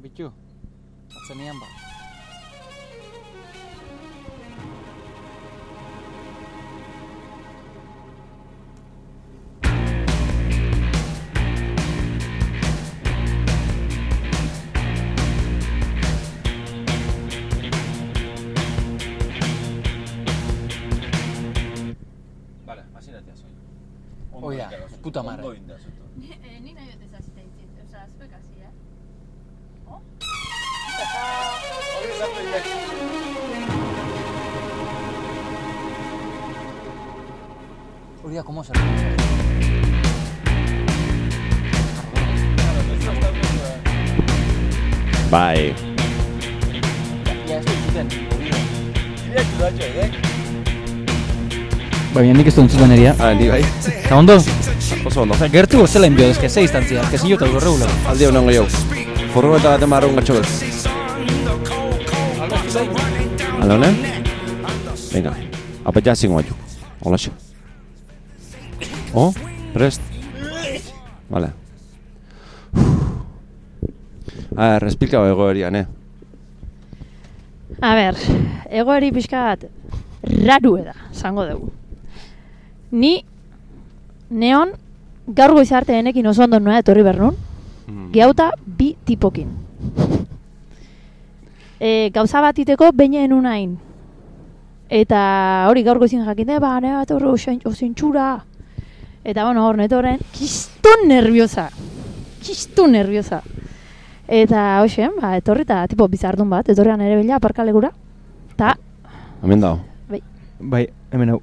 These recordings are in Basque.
Bitu, atzenian ba. Vale, hasi natea zoi. Oia, puta madre. Ireak dudatxo, edek? Baina nik ez dut zuten eria. Ah, ni bai. Eta ondo? Oso ondo. Gertu zela inbio, ezke, ze distantzia, ezke zinio eta gorreula. Aldi honen gehiago. Furgoneta baten marrun gatxo bez. Alde honen? Venga. Apa ya zingo baitu. Hola xo. Oh, prest. Vale. A ver, explica egoerian, eh? A ber, egoeri pixka bat rarue da, zango dugu. Ni neon gaur goiz arte enekin oso ondo noa etorri bernun, Mm. gehauta bi tipokin. E, gauza bat iteko beinen unain. Eta hori gaur goizin jakite, ba, ne bat horre osentxura. Eta bueno, hor netoren, kiston nerviosa. Kiston nerviosa. Eta hoxe, ba, etorri eta tipo bizardun bat, etorrian ere bila aparkalegura. Ta, Hemen dago. Bai, hemen hau,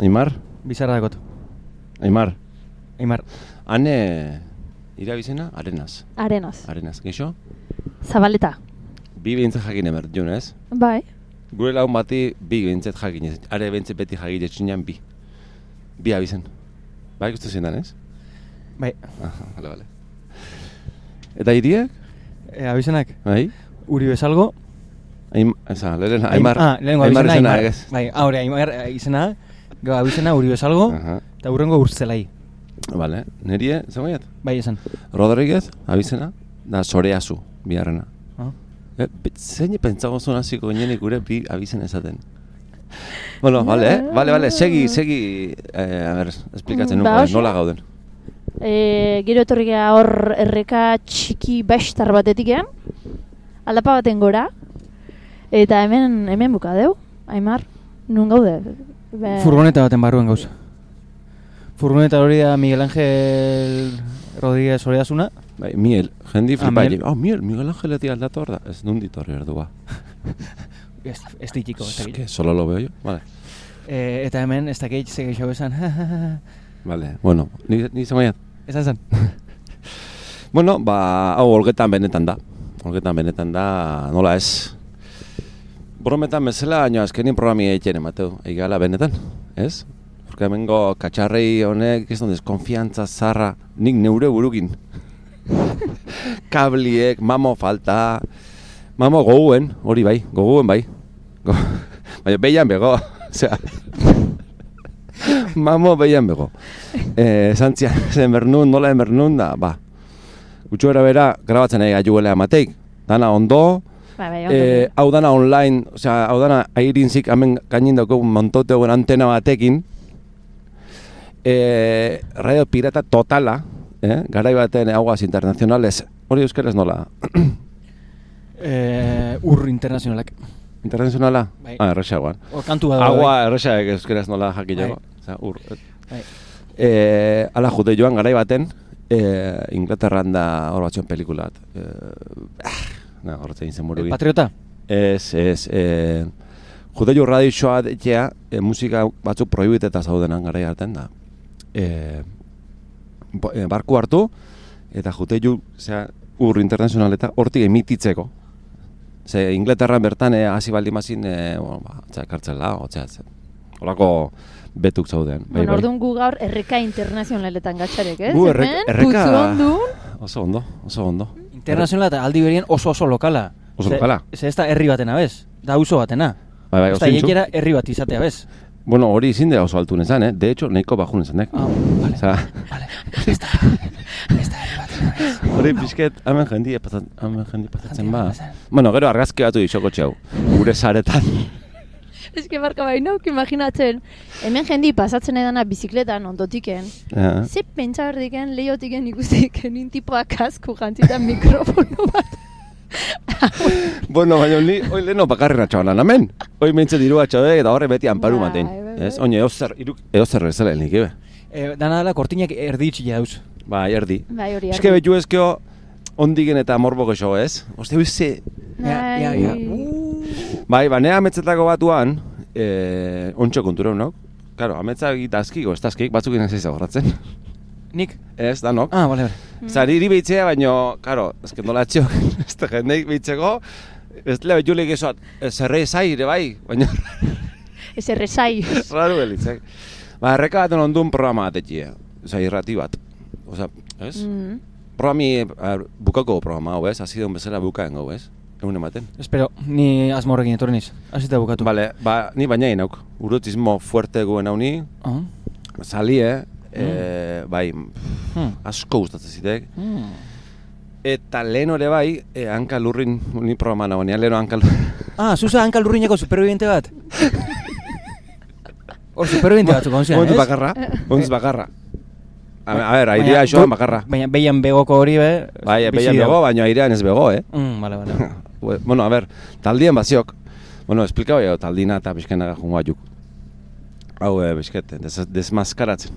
Aimar? bizarra dakot. Aimar. Aimar, Hane irabizena arenaz. arenaz. Arenaz. Geixo? Zabaleta. Bi behintzat jakin emer, ez? Bai. Gure lagun bati bi behintzat jakin ez. Are behintzat beti jakin etxinean bi. Bi abizen. Bai, ikustu zendan, ez? bai, Aha, bale, bale. Eta hiriek? e, abizenak, Bai? Uri bezalgo, Aim, eza, lehen, Aimar. Ah, lehenengo Aimar izena, Aimar. Bai, ahora Aimar eh, izena, gau abizena Uri bezalgo, eta urrengo urtzelai. bale. Nerie, zegoiat? Bai, esan. Rodriguez, abizena, da Soreazu, biharrena. Ah. E, zein pentsago zuen hasiko ginenik gure bi abizen esaten? Bueno, vale, eh? Vale, vale, segi, segi, eh, a ber, esplikatzen Mm, nuko, ba, eh, oso. nola gauden. E, gero etorri geha hor erreka txiki bestar batetik ean, aldapa baten gora, eta hemen, hemen bukadeu, Aimar, nun gaude? Be, Furgoneta baten barruan gauza. Furgoneta hori da Miguel Ángel Rodríguez Oreasuna. Bai, Miel, jendi Ah, flipa. Miel. Ah, Miel, Miguel Angeletik aldatu hor da. Ez nun ditorri erdua. Ez, ez ditiko, ez dakit. solo lo veo yo. Vale. E, eta hemen, ez dakit, ze gehiago esan. Vale, bueno, ni, ni zegoiat. Ez esan. Bueno, ba, hau olgetan benetan da. Olgetan benetan da, nola ez. Brometan bezala, baina azkenin programi egiten emateu. Egala benetan, ez? Porque hemengo katxarrei honek, ez donde konfiantza zarra, nik neure burukin. Kabliek, mamo falta, mamo goguen, hori bai, goguen bai. Go, baina behian bego, osea. mamo behian bego. Eh, santzian, zen bernun, nola embernun da, ba. Gutxo era bera, grabatzen nahi gaiuela amateik. Dana ondo, Bai, bai, eh, hau dana online, osea, hau dana airinzik hemen gainin daukagu montote hauen antena batekin. Eh, radio pirata totala, eh? garai baten aguas internacionales, hori euskaraz nola? e, ur internazionalak. Internacionala? Bai. Ah, erresagoan. Hor kantu. Agua erresaek euskaraz nola jakilego. Bai. Osea, ur. Bai. Eh, ala jude joan garai baten, eh, Inglaterran da hor batxon pelikula bat. Eh, ah, na, horretzen zen El burugi. Patriota. Ez, ez, eh, jude jo radioa etxea, eh, musika batzuk prohibiteta zaudenan garai hartan da. Eh, barku hartu, eta jute ju, zera, ur internazionaleta hortik emititzeko. Ze Inglaterran bertan eh, hasi baldin mazin, eh, bueno, ba, txea, kartzela, otzea, ze, holako betuk zauden. Bai, Bueno, orduan gu gaur erreka internazionaletan gatxarek, ez? Gu erreka- erreka- Oso ondo, oso ondo. Internazionala eta aldi berien oso oso lokala. Oso Ze- lokala. Ze ez da herri batena, bez? Da auzo batena. Bai, bai, Ez da osintxu. hiekera herri bat izatea, bez? Bueno, hori ezin da oso altu nezan, eh? De hecho, nahiko bajun nezan, eh? Ah, vale. Osea, Vale. Herri batena. Hori pixket, hemen jendi pasatzen, hemen jendi pasatzen ba. Bueno, gero argazki batu isoko txau, gure saretan. Ez que barka bai nauk imaginatzen, hemen jendi pasatzen edana bizikletan ondotiken, Ja. ze pentsa berdiken lehiotiken ikustiken intipoa kasko jantzitan mikrofono bat. Bueno, baina ni, hoi leheno bakarren atxabanan, hemen. Hoi mentze diru atxabe, eta horre beti anparu Bai, maten. bai, Ez, bai. oine, eozer, iruk, eozer bezala nik, ebe. Eh, dana dela kortinak erditxia dauz. Ba, erdi. Bai, hori Eske betu ezkeo, ondigen eta morbo gexo, ez? Oste, huize, Ja, ja, ja. Bai, banea ametzetako batuan, eh, ontxo kontura unok. Claro, ametza gitazkiko, ez tazkik, batzuk ina zeiza horratzen. Nik? Ez, danok. Ah, bale, bale. Osa, niri behitzea, baino, karo, ez que nola txio, ez da jendeik behitzeko, ez lebe julik esoat, zerre zai ere bai, baina Ez errezai. raru belitzek. Ba, erreka baten ondun programa bat etxia, oza, irrati bat. Osa, ez? Mm. Programi, a, bukako programa hau, ez? Azidon bezala bukaen hau, ez? Egun ematen. Espero, ni asmo horrekin etorri niz. Hasita bukatu. Bale, ba, ni baina inauk. Urotismo fuerte guen hau ni, Ah. salie, eh, bai, Hmm. asko gustatzen zitek. Hmm. Eta lehen ore bai, e, hanka lurrin, ni programa nago, nian leheno hanka lurrin. Ah, zuza hanka lurrineko superviviente bat? Hor superviviente batzuk onzian, ez? bakarra, momentuz bakarra. A, a ber, airea du- bakarra. Baina behian begoko hori be... Bai, beian bego, baina airean ez bego, eh? Mm, bale. Bue- bueno, a ber, taldien baziok. Bueno, esplika bai, taldina eta bizkenaga jungo. Hau, eh, bizket, des, desmaskaratzen.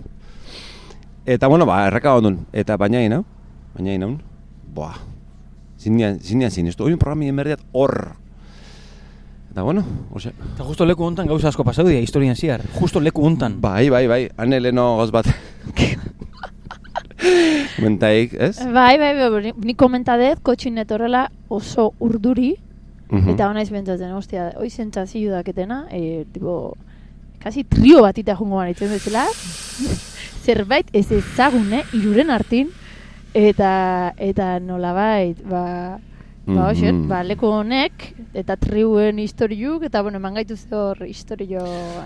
Eta, bueno, ba, erreka ondun. Eta baina hau, baina hau, boa. Zinean, zinean zinestu. Oin programi emerdiat hor. Eta, bueno, ose. Eta justo leku hontan gauza asko pasau dira historian ziar. Justo leku hontan. Bai, bai, bai, hane leheno goz bat. Mentaik, ez? Bai, bai, bai, bai, ni komentadet, kotxin etorrela oso urduri, Mhm. eta hona izbentatzen, ostia, hoi zentzazio daketena, e, tipo, kasi trio batita jungo banitzen bezala, zerbait ez ezagun, eh, iruren hartin, eta, eta nolabait, ba, ba, Mhm. ba, leku honek, eta triuen historiuk, eta, bueno, eman gaitu hor historio,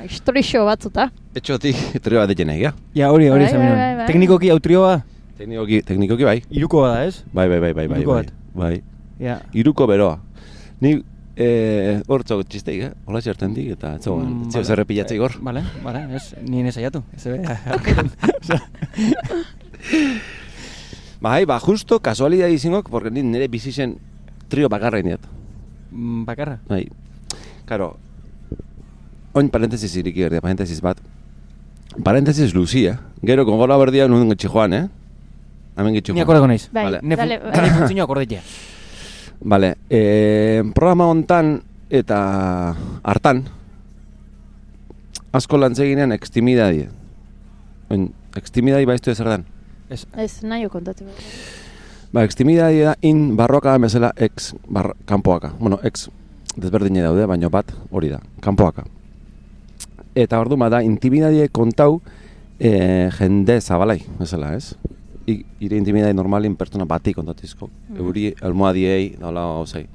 historixo batzuta. Etxotik, trio bat ditzen egia. Ja, hori, hori Bai, bai, bai, bai. Teknikoki hau trioa, Teknikoki, teknikoki bai. iruko bada, ez? Bai, bai, bai, bai, bai, Hiruko bai. bat. Bai. Ja. Iruko beroa. Ni, eh, hor txok txisteik, eh? Hola txerten dik, eta ez zegoen, Mm, ez zeo bale. zer epilatzei gor. Bale, bale, ez, nien esaiatu. Ez ebe, Bai, ba, justo, kasualidad izingok, porque ni nire bizi zen trio bakarra iniet. mm, bakarra. Bai. Karo, oin parentesis iriki berdia, parentesis bat. Parentesis luzia. Gero, kongora berdia nun getxi joan, eh? Hemen getxi Ni joan. akordeko naiz. Bai, Vale. Ne, dale, fun, ne funtzio akordetia. Vale, eh, programa hontan eta hartan asko lantzeginean extimidadie. Oin, extimidadi baiztu ezer dan. Ez, Ez, nahi kontatu. Ba, extimidadi da in barroka bezala ex bar, kanpoaka. Bueno, ex desberdine daude, baino bat hori da, kanpoaka. Eta ordu da, intimidadie kontau e, jende zabalai, bezala, ez? Ire intimidadi normalin pertsona bati kontatizko. Mm. Euri almohadiei, nola gauzai.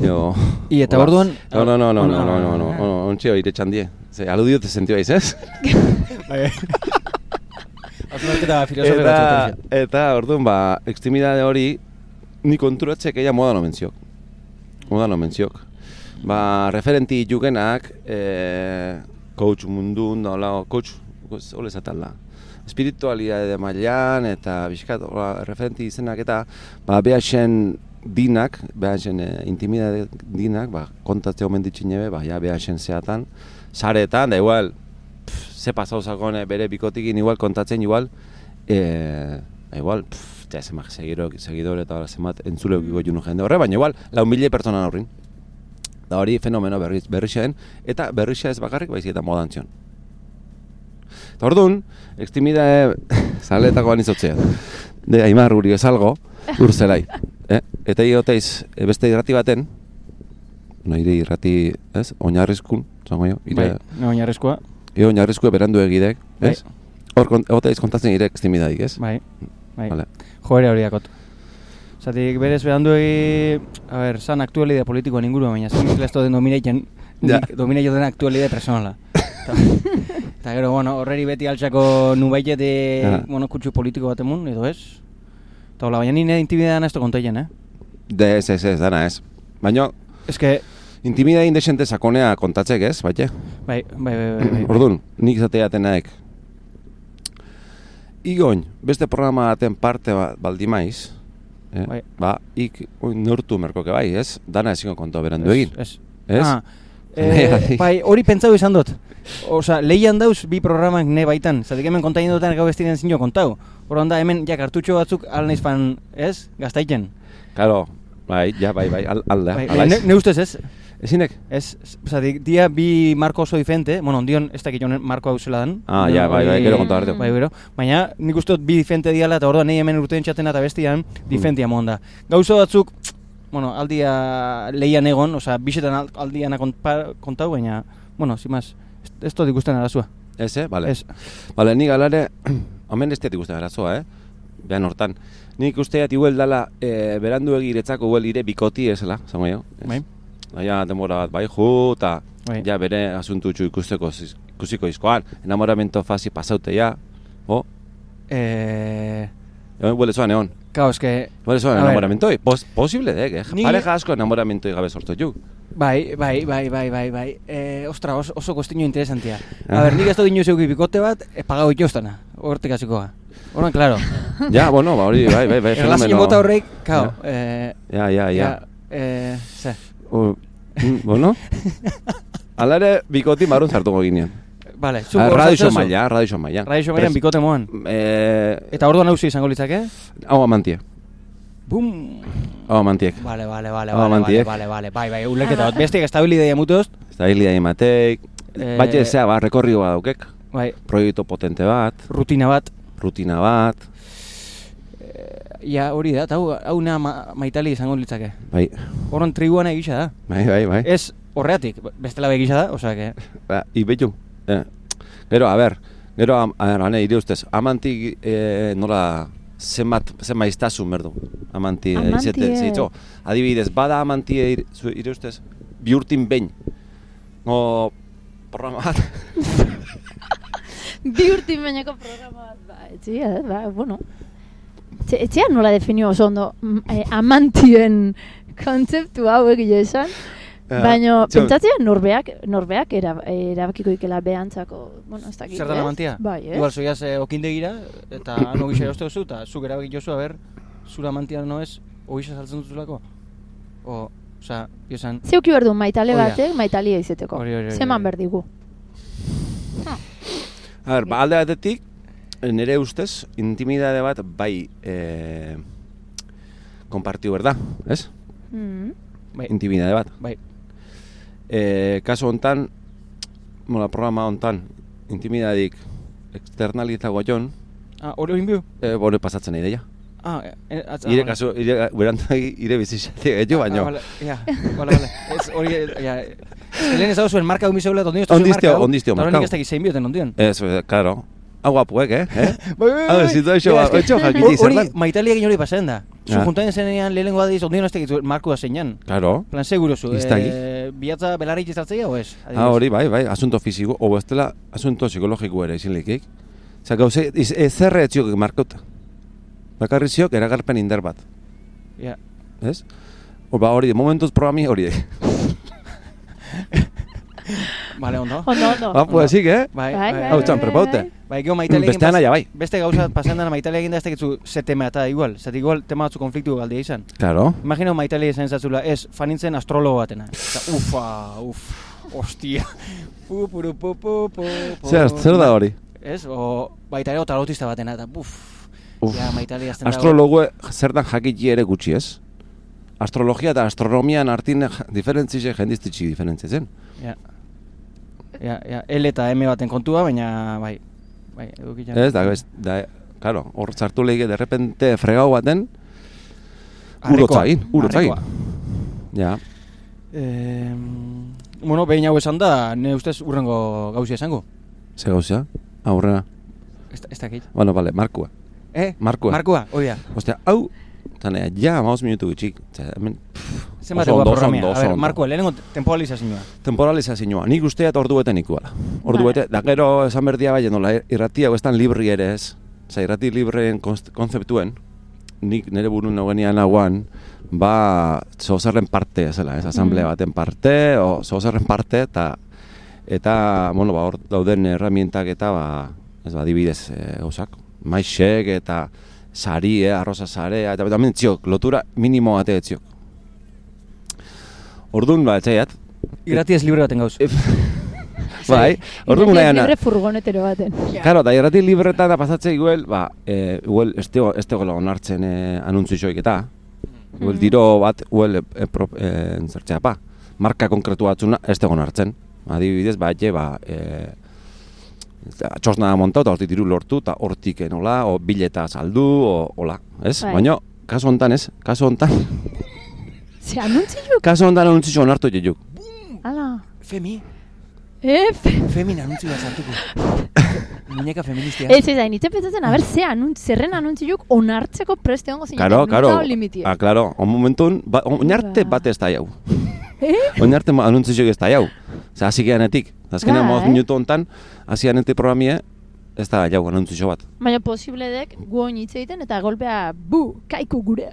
Jo... I eta orduan... No, no, no, no, no, no, no, no, ah. no, ontxio ire txandie. Ze, aludio te sentio aiz, ez? Eta, eta, orduan, ba, extimidade hori, ni konturatzek eia modan omentziok. Modan omentziok. Ba, referenti jugenak, e, coach mundun, nola, coach, hole zaten da. Espiritualidade mailan eta bizkat, referenti izenak eta, ba, behasen dinak, behasen e, intimidade dinak, ba, kontatzea omen ditxinebe, ba, ja, behasen zeatan, saretan, da igual, pff, ze pasau zakone bere bikotikin igual kontatzen igual, e, ba, igual, pff, ja, zemak segiro, segidore eta zemat entzule ukiko junu jende horre, baina igual, lau mila pertsona horrin. Da hori fenomeno berri, berrixen, eta berrixa ez bakarrik baizik eta modan zion. Eta orduan, extimida zaletako anizotzea. De Aimar uri esalgo, urzelai. Eh? Eta igoteiz e, beste irrati baten, no, ire irrati, ez, oinarrizkun, zango jo, Bai, ire, no, oinarrizkoa. ire oinarrizkue berandu egidek, Bai. ez? Hor, kont- egoteiz kontatzen ire extimidadik, ez? Bai, bai. Vale. Joere hori dakot. Zatik, berez berandu egi, a ber, san aktualidea politikoan ingurua, baina zin ez den dominaiten, Ja. den aktualidea personala. Ta, eta gero, bueno, horreri beti altxako nubaitet, Ja. bueno, kutsu politiko bat emun, edo ez? Eta hola, baina nire intimidadan ez da eh? De, ez, ez, ez, dana ez. Baina, Ez que, intimida indesente sakonea kontatzek ez, baite? bai, bai, bai, bai, bai. Orduan, nik zatea atenaek. Igoin, beste programa baten parte ba, baldi maiz, eh? Bai. ba, ik oin neurtu merkoke bai, ez? Dana ezin konto berandu egin. Ez, Ez? Ah, Nahi, eh, bai. hori pentsau izan dut. Osa, lehian dauz bi programak ne baitan. Zatik hemen kontain dutan gau bestiren zinio kontau. Horan da hemen ja kartutxo batzuk al naiz fan, ez? Gaztaiken. Claro, bai, ja, bai, bai, al, alda, Bai, alaiz. ne, ne ustez ez? Ezinek? Ez, zatik, dia bi marko oso diferente, bueno, ondion ez dakit jonen marko hau zela dan. Ah, ja, bai, bai, gero konta arte. Bai, gero. Baina nik uste bi diferente diala eta orduan nahi hemen urtean txatena eta bestian Hmm. diferentia monda. Gauza batzuk, bueno, aldia lehian egon, osea, bisetan al- aldiana kontau, baina, bueno, zimaz, ez, dut ikusten arazua. Ez, eh? Bale. Ez. Bale, nik alare, omen ez teat ikusten arazoa, eh? Behan hortan. Nik usteat igual dala, e, berandu egiretzako igual ire bikoti esela, zango jo. ez? Bai. Baina, denbora bat, bai, ju, eta Bai. ja bere asuntutxu ikusteko, ikusiko izkoan, enamoramento fasi pasaute ja, o, Eh, huele zoan egon. Kao, eske, Huele zoan A ver. enamoramentoi, Pos, posible dek, eh? Ni- Pareja asko enamoramentoi gabe sortu ju. bai, bai, bai, bai, bai, bai. Eh, ostra, oso, oso kostino interesantia. Ah. A ber, nik ez dut inoiz euki bikote bat, e, pagau itostana, hortik hasikoa. Horan, claro. ja, bueno, ba hori, bai, bai, bai, Erlazio mota horrek, kao, Ja. eh, Ja, ja, ja. eh, ze, U, mm, bueno, alare bikoti marun zartuko ginen. Vale, zuk Ah, Radio? Maila, Radio Maila. Radio Mailan bikote moan. Eh, Eta orduan hauzi izango litzake? hau amantie. Bum! Hau amantiek. Vale, vale, vale, vale, vale, vale, vale, bai, bai, ulerketa bat. Bestiak estabilidea mutoz, Estabilia imateik. Eh, Batxe zea, ba, rekorrio bat daukek. bai, Proiektu potente bat, rutina bat. rutina bat. Ja, hori da, eta hau, na ma, maitali izango litzake. Bai, Horren triguana egisa da. bai, bai, bai. Ez horreatik, bestela be egisa da, osea que... Ba, ibetu. Eh. Gero, a ber, gero, a ber, ane, ire ustez, amantik eh, nola zenbat, zenbat iztasun berdu. Amanti, eh, izete, Amantie. zeitzo, adibidez, bada amantie ire, zu- ire ustez, bi urtin behin. No, programa bat. Bi urtin bainako programa bat, ba, etxia, ba, bueno. Etxea nola definio oso ondo mm, eh, amantien kontzeptu hau egia esan. Ja, Baina, pentsatzea norbeak, norbeak era, erabakiko ikela behantzako, bueno, ez dakit, Zertan ez? amantia? Bai, ez? Igual, zoiaz eh, okindegira, eta ano gisa eroste duzu, eta zuk erabaki jozu, a ber, zura amantia no ez, ogisa saltzen duzulako? O, osea, esan, Zeuki behar du maitale da. batek maitalia izeteko. Hori, hori, hori, Zeman hori. behar digu. A ber, ba, alde batetik, nire ustez, intimidade bat bai eh, konpartiu berda, ez? Mm. bai, Intimidade bat. bai, E, kaso hontan, mola programa hontan, intimidadik externalizatu jon, ah, hori egin bihu? e, bore pasatzen ideia. Ah, eh, atz, Ire ah, kaso, ire, berantagi, ire bizitzate gehiago Ah, baino. vale, ja, vale, vale. Ez hori, ja, lehen ez zuen marka dumizeula, eta ondino ez Ondiztio- ondiztio marka. Eta ez dakit zein bioten ondion. Ez, eh, claro. Hau guapuek, eh? eh? Bai, bai, Hau, situazio Ja, bat, es que otxo jakiti hor- zer Hori, dan. maitalia egin hori pasen da. Zu Ja. juntain zenean lehenengo adiz, ondion ez dakit marku da zeinan. Claro. Plan seguro zu. Ez dakit. Biatza belarrik izartzea o ez? Ah, hori, bai, bai, asunto fisiko, o bestela, asunto psikologiko ere izin likik. Osa, gauze, ez zerre etziok markota. Bakarri ziok eragarpen indar bat, Ja. ez? Hor, ba, hori, momentuz programi hori. Vale, ondo. Ondo, ondo. Ba, pues, sí, eh? Bai, Bai, bai. bai, Hau, txan, prepaute. Bai, gero maitalia egin Beste anaia, bai. Beste gauza pasan dena maitalia egin da ez dakitzu ze tema eta igual. Zatik igual tema batzu konfliktu galdia izan. Claro. Imagino maitalia izan zatzula, ez, fanintzen astrologo batena. Eta, ufa, uf, ostia. Pu, puru, pu, pu, pu, pu. Zer, zer da hori? Ez, o baita ere tarotista batena, eta buf. Uf. Ja, maitalia azten. Astrologo zertan jakitzi ere gutxi ez? Astrologia eta astronomian artin diferentzize jendiztitxi diferentzitzen. Ja. Ja, ja, L eta M baten kontua, baina, bai, bai, edukitzen. Ez, da, ez, da, claro, hor zartu lehige de repente fregau baten, urotzagin, urotzagin. Ja, Eh, bueno, behin hau esan da, ne ustez urrengo gauzia esango. ze gauzea, aurrena. Ez, ez dakit. Bueno, vale, markua. Eh? Markua. Markua, hori da. Ostia, hau, tanea, ja, maoz minutu gitxik. Osea, hemen, Zenbat oso ondo, oso ondo, oso ondo. Markua, lehenengo temporalizazioa. Temporalizazioa, nik usteat ordu beten ikuala. Ordu Vale. bete, da gero esan berdia bai, nola, irratia hau estan libri ere ez. Osa, irrati libreen konzeptuen, nik nire buru nagoenian nagoan, ba, zozerren parte, zela, ez, asamblea baten parte, o zozerren parte, eta, eta, bueno, ba, hor dauden herramientak eta, ba, ez, ba, adibidez, e, gauzak, maixek eta sari, eh, arroza sarea, eta hemen txiok, lotura minimo bate txiok. Orduan, ba, etxaiat, Irrati ez libre baten gauz. bai, orduan Libre- nahian, Libre furgonetero baten. Claro, eta irrati libretan da pasatze igual, ba, e, igual ez tego, ez tego onartzen e, anuntzioik eta, igual Mhm. diro bat, igual, e, e, pro, e, zertzea, pa, marka konkretu batzuna ez tego onartzen. Adibidez, ba, etxe, ba, e, txosna montau eta hortik diru lortu, eta hortik enola, o bileta saldu, o, hola, ez? Bai. Baina, kasu hontan ez, kasu hontan, Ze anuntziuk? kasu hontan anuntzio onartu jejuk. Ala. Femi, Ef. femin anuntzio bat sartuko. Muñeka feministia. Ez ez da, nintzen pentsatzen, a ber, ze anuntz, zerren anuntziuk onartzeko preste hongo zinen. Karo, karo, limitia. ah, karo, on momentun, ba, oinarte Ba. bat ez da jau. Eh? Oinarte ma- anuntzioak ez da jau. Osa, hasi geanetik. Azkenean, Bai. moz minutu hontan, hasi geanetik programie, ez da jau anuntzio bat. Baina posible dek gu oin hitz egiten eta golpea, bu, kaiku gure.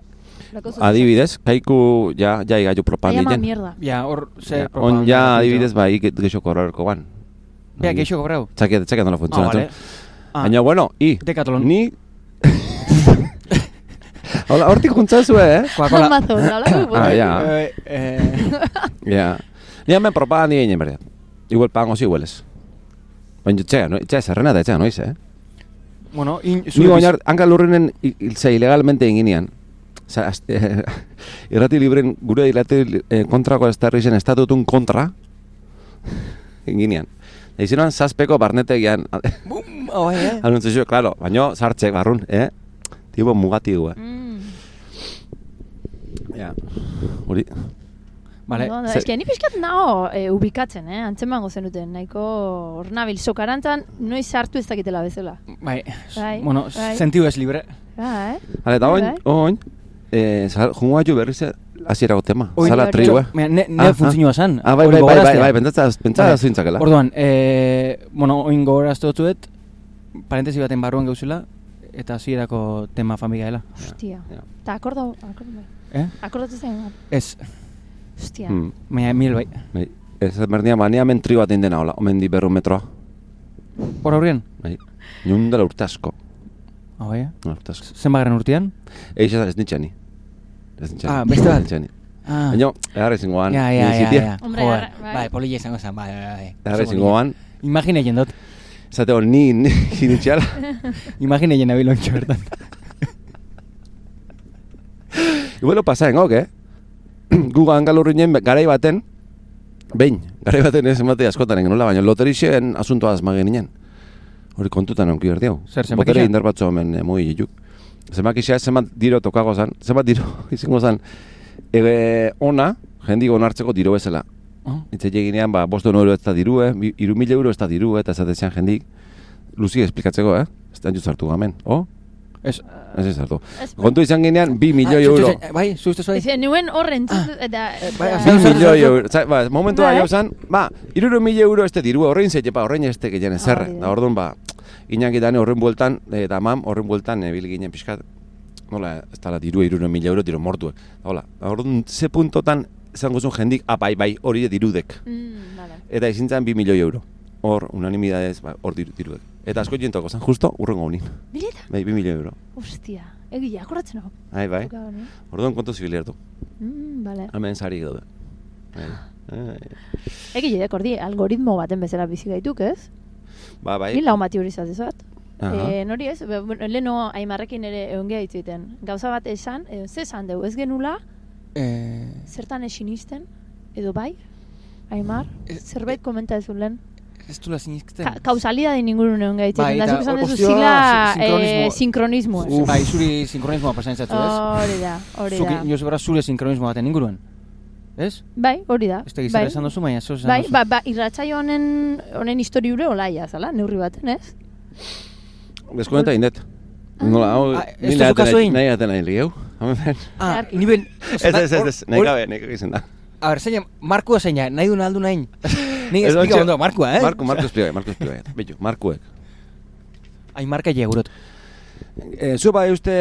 Adibidez, kaiku, ja, ja igaiu propagandien. mierda. Ja, hor, ze Ja, On propaganda ja, adibidez, ba, ikit geixo korrerko ban. Ja, geixo kobrau. Txaket, txaket nola Ah, funtzionatzen. vale. Ah, Baina, bueno, i, Decathlon. ni... Hola, hortik juntzazue, eh? Coca-Cola. Amazon, halako Ah, ja. Eh, eh, Ja. Ni hemen propaganda egin berda. Igual pagango zi iguales. Baina, txea, no, txea, zerrena da, txea, noiz, eh? bueno, in, Ni oinar, hanka lurrenen hiltza ilegalmente eginean. Az- eh, irrati libren gure irrati eh, kontrako estarrixen estatutun kontra eginean. Da izenuan zazpeko barnetegian Bum, oh, eh. anuntzio, claro, baino sartzek barrun, eh? Tipo mugati du, eh? Mm. Ja. Hori, Vale. No, no, ze- eske ni pixkat nao e, ubikatzen, eh? Antzemango zenuten, nahiko hor nabil, sokarantzan noiz sartu ez dakitela bezala. Bai, Bai, bueno, bai. sentiu ez libre. Ah, eh? Hale, eta oin, Bai. oin, eh, jungo haiu berriz hasierago tema. Oin, Sala bai, triu, eh? Mira, ne, ne Ah, funtzioa zan. Ah, bai, hori bai, bai, bai, bai, pentsa, pentsa Vale. zuintzakela. Orduan, eh, bueno, oin gogoraztu dutzuet, parentesi baten barruan gauzela, eta hasierako tema familia dela. Hostia. Ja. Eta akordo, akordo bai. Eh? Akordatu zen, Ez, hostia. Hmm. baina mil bai. Bai, ez berdia, bania hemen trio bat indena hola, omen di berru metroa. Hor aurrian? Bai, nun dela urte asko. Ah, bai, eh? Urte asko. Zenbagaren urtean? Eix ez nitxani. Ez. Ah, beste bat? Ah. Baina, egarra zingoan. Ja, ja, ja, ja. Hombre, Joder, bai. polilla izango zen, bai, bai, Oso zingoan. polilla. Imagine jendot. Zateo, ni, ni, nitxala. Imagine jena bilontxo bertan. Igualo pasaen gok, eh? Gu hangalurrinen garai baten, behin, garai baten ez emate askotan egin nola, baina loterixen asuntoa azma geninen. Hori kontutan onki berdiau. Zer, zenbakixa? Botere indar batzu hemen eh, moi juk. Zenbakixa zenbat diro tokago zan, zenbat diro izango zan, ege ona, jendik onartzeko diro bezala. Oh. Itze eginean, ba, bosto euro ez da diru, eh? Iru mila euro ez da diru, eh? Eta esatezean jendik, luzi esplikatzeko, eh? Ez da sartu gamen, oh? Ez, Ez ez sartu. Ez- Kontu izan ginean, bi milioi Ah, euro. txu, txu, Bai, zuzte zuen. Ez nuen horren eta... bai, eta- Zer, Bi zer, milioi euro. Ba, momentua Bai. bai. zan, ba, iruro mila euro este diru, horrein zeite, ba, horrein este gehiago zerre. Da. Da, orduan, ba, inak idane horren bueltan, eh, eta mam, horren bueltan, ebil ginen pixkat, nola, ez dala diru, iruro mila euro, diru mortuek. Hola, orduan, ze puntotan, zango zuen jendik, ah, bai, bai, hori dirudek. Mm, vale. Eta izin zan, bi milioi euro. Hor, unanimidadez, ba, hor diru, dirudek. Eta asko jentoko zan, justo, urrengo honin. Bileta? Bai, bi milioi euro. Hostia. Egia, akordatzen hau. Bai, bai. Honi. Orduan kontu zibil hartu. Mm, vale. Hemen sari daude. Bai. Ai. Egia, ordi, algoritmo baten bezala bizi gaituk, ez? Ba, bai. Ni lau mati hori zatezuat. Aha. Eh, nori ez, be- bueno, leheno aimarrekin ere egon geha itzuten. Gauza bat esan, edo ze esan dugu, ez genula, Eh, zertan esinisten, edo bai, Aimar, Ez- zerbait komenta ezun lehen. ez dula sinizten. Ka kausalidadin ingurun egon geha Bai, da eta zuk esan duzu zila sin- eh, sinkronismo. ez? Bai, zuri sinkronismoa pasantzatu, ez? Hori da, hori Zuk, da. Josebara, zure sinkronismo baten inguruan. Ez? Bai, hori da. Ez da gizara Bai. esan duzu, baina zo esan Bai, duzu. ba, ba, irratsaio honen honen historia ure olaia, zala, neurri baten, ez? Deskoneta indet. Nola, hau, Ah, ni duzu kasu egin? nahi aten nahi lieu. Ah, ni ben... Ez, ez, ez, ez, nahi gabe, nahi gabe izan da. A ber, zeina, Markua zeina, nahi du aldu nahin. Ni esplika ondo, Markua, eh? Marku, Marku espligai, Marku espligai. Bitu, Markuek. Ai, marka jegurot. E, zu bai uste...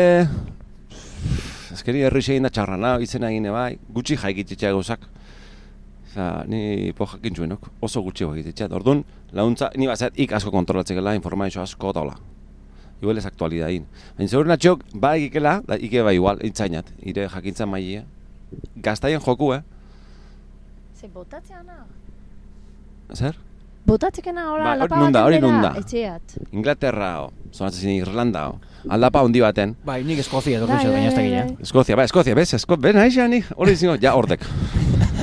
eskeri herri segin da txarrana, izena egine bai, gutxi jaikitxetxea gauzak. Osa, ni po jakin zuenok, oso gutxi jaikitxetxea. Orduan, launtza, ni bazat ik asko kontrolatzekela, informazio asko eta hola. Igual ez aktualidain. Baina zeur natxok, ba egikela, da ike ba igual, itzainat, ire jakintza maia. Gaztaien joku, eh? Ze botatzeana? Zer? Botatzekena Ba, hola, hori lapa nunda, baten hori nunda. Etxeat. Inglaterra, o, zonatzen Irlanda, o. Aldapa handi baten. Bai, nik Eskozia etorri Bai, bai, baina ez bai, bai. eh? Eskozia, ba, Eskozia, bez, Esko, ben, aixa, ni, hori zingo, ja, ordek.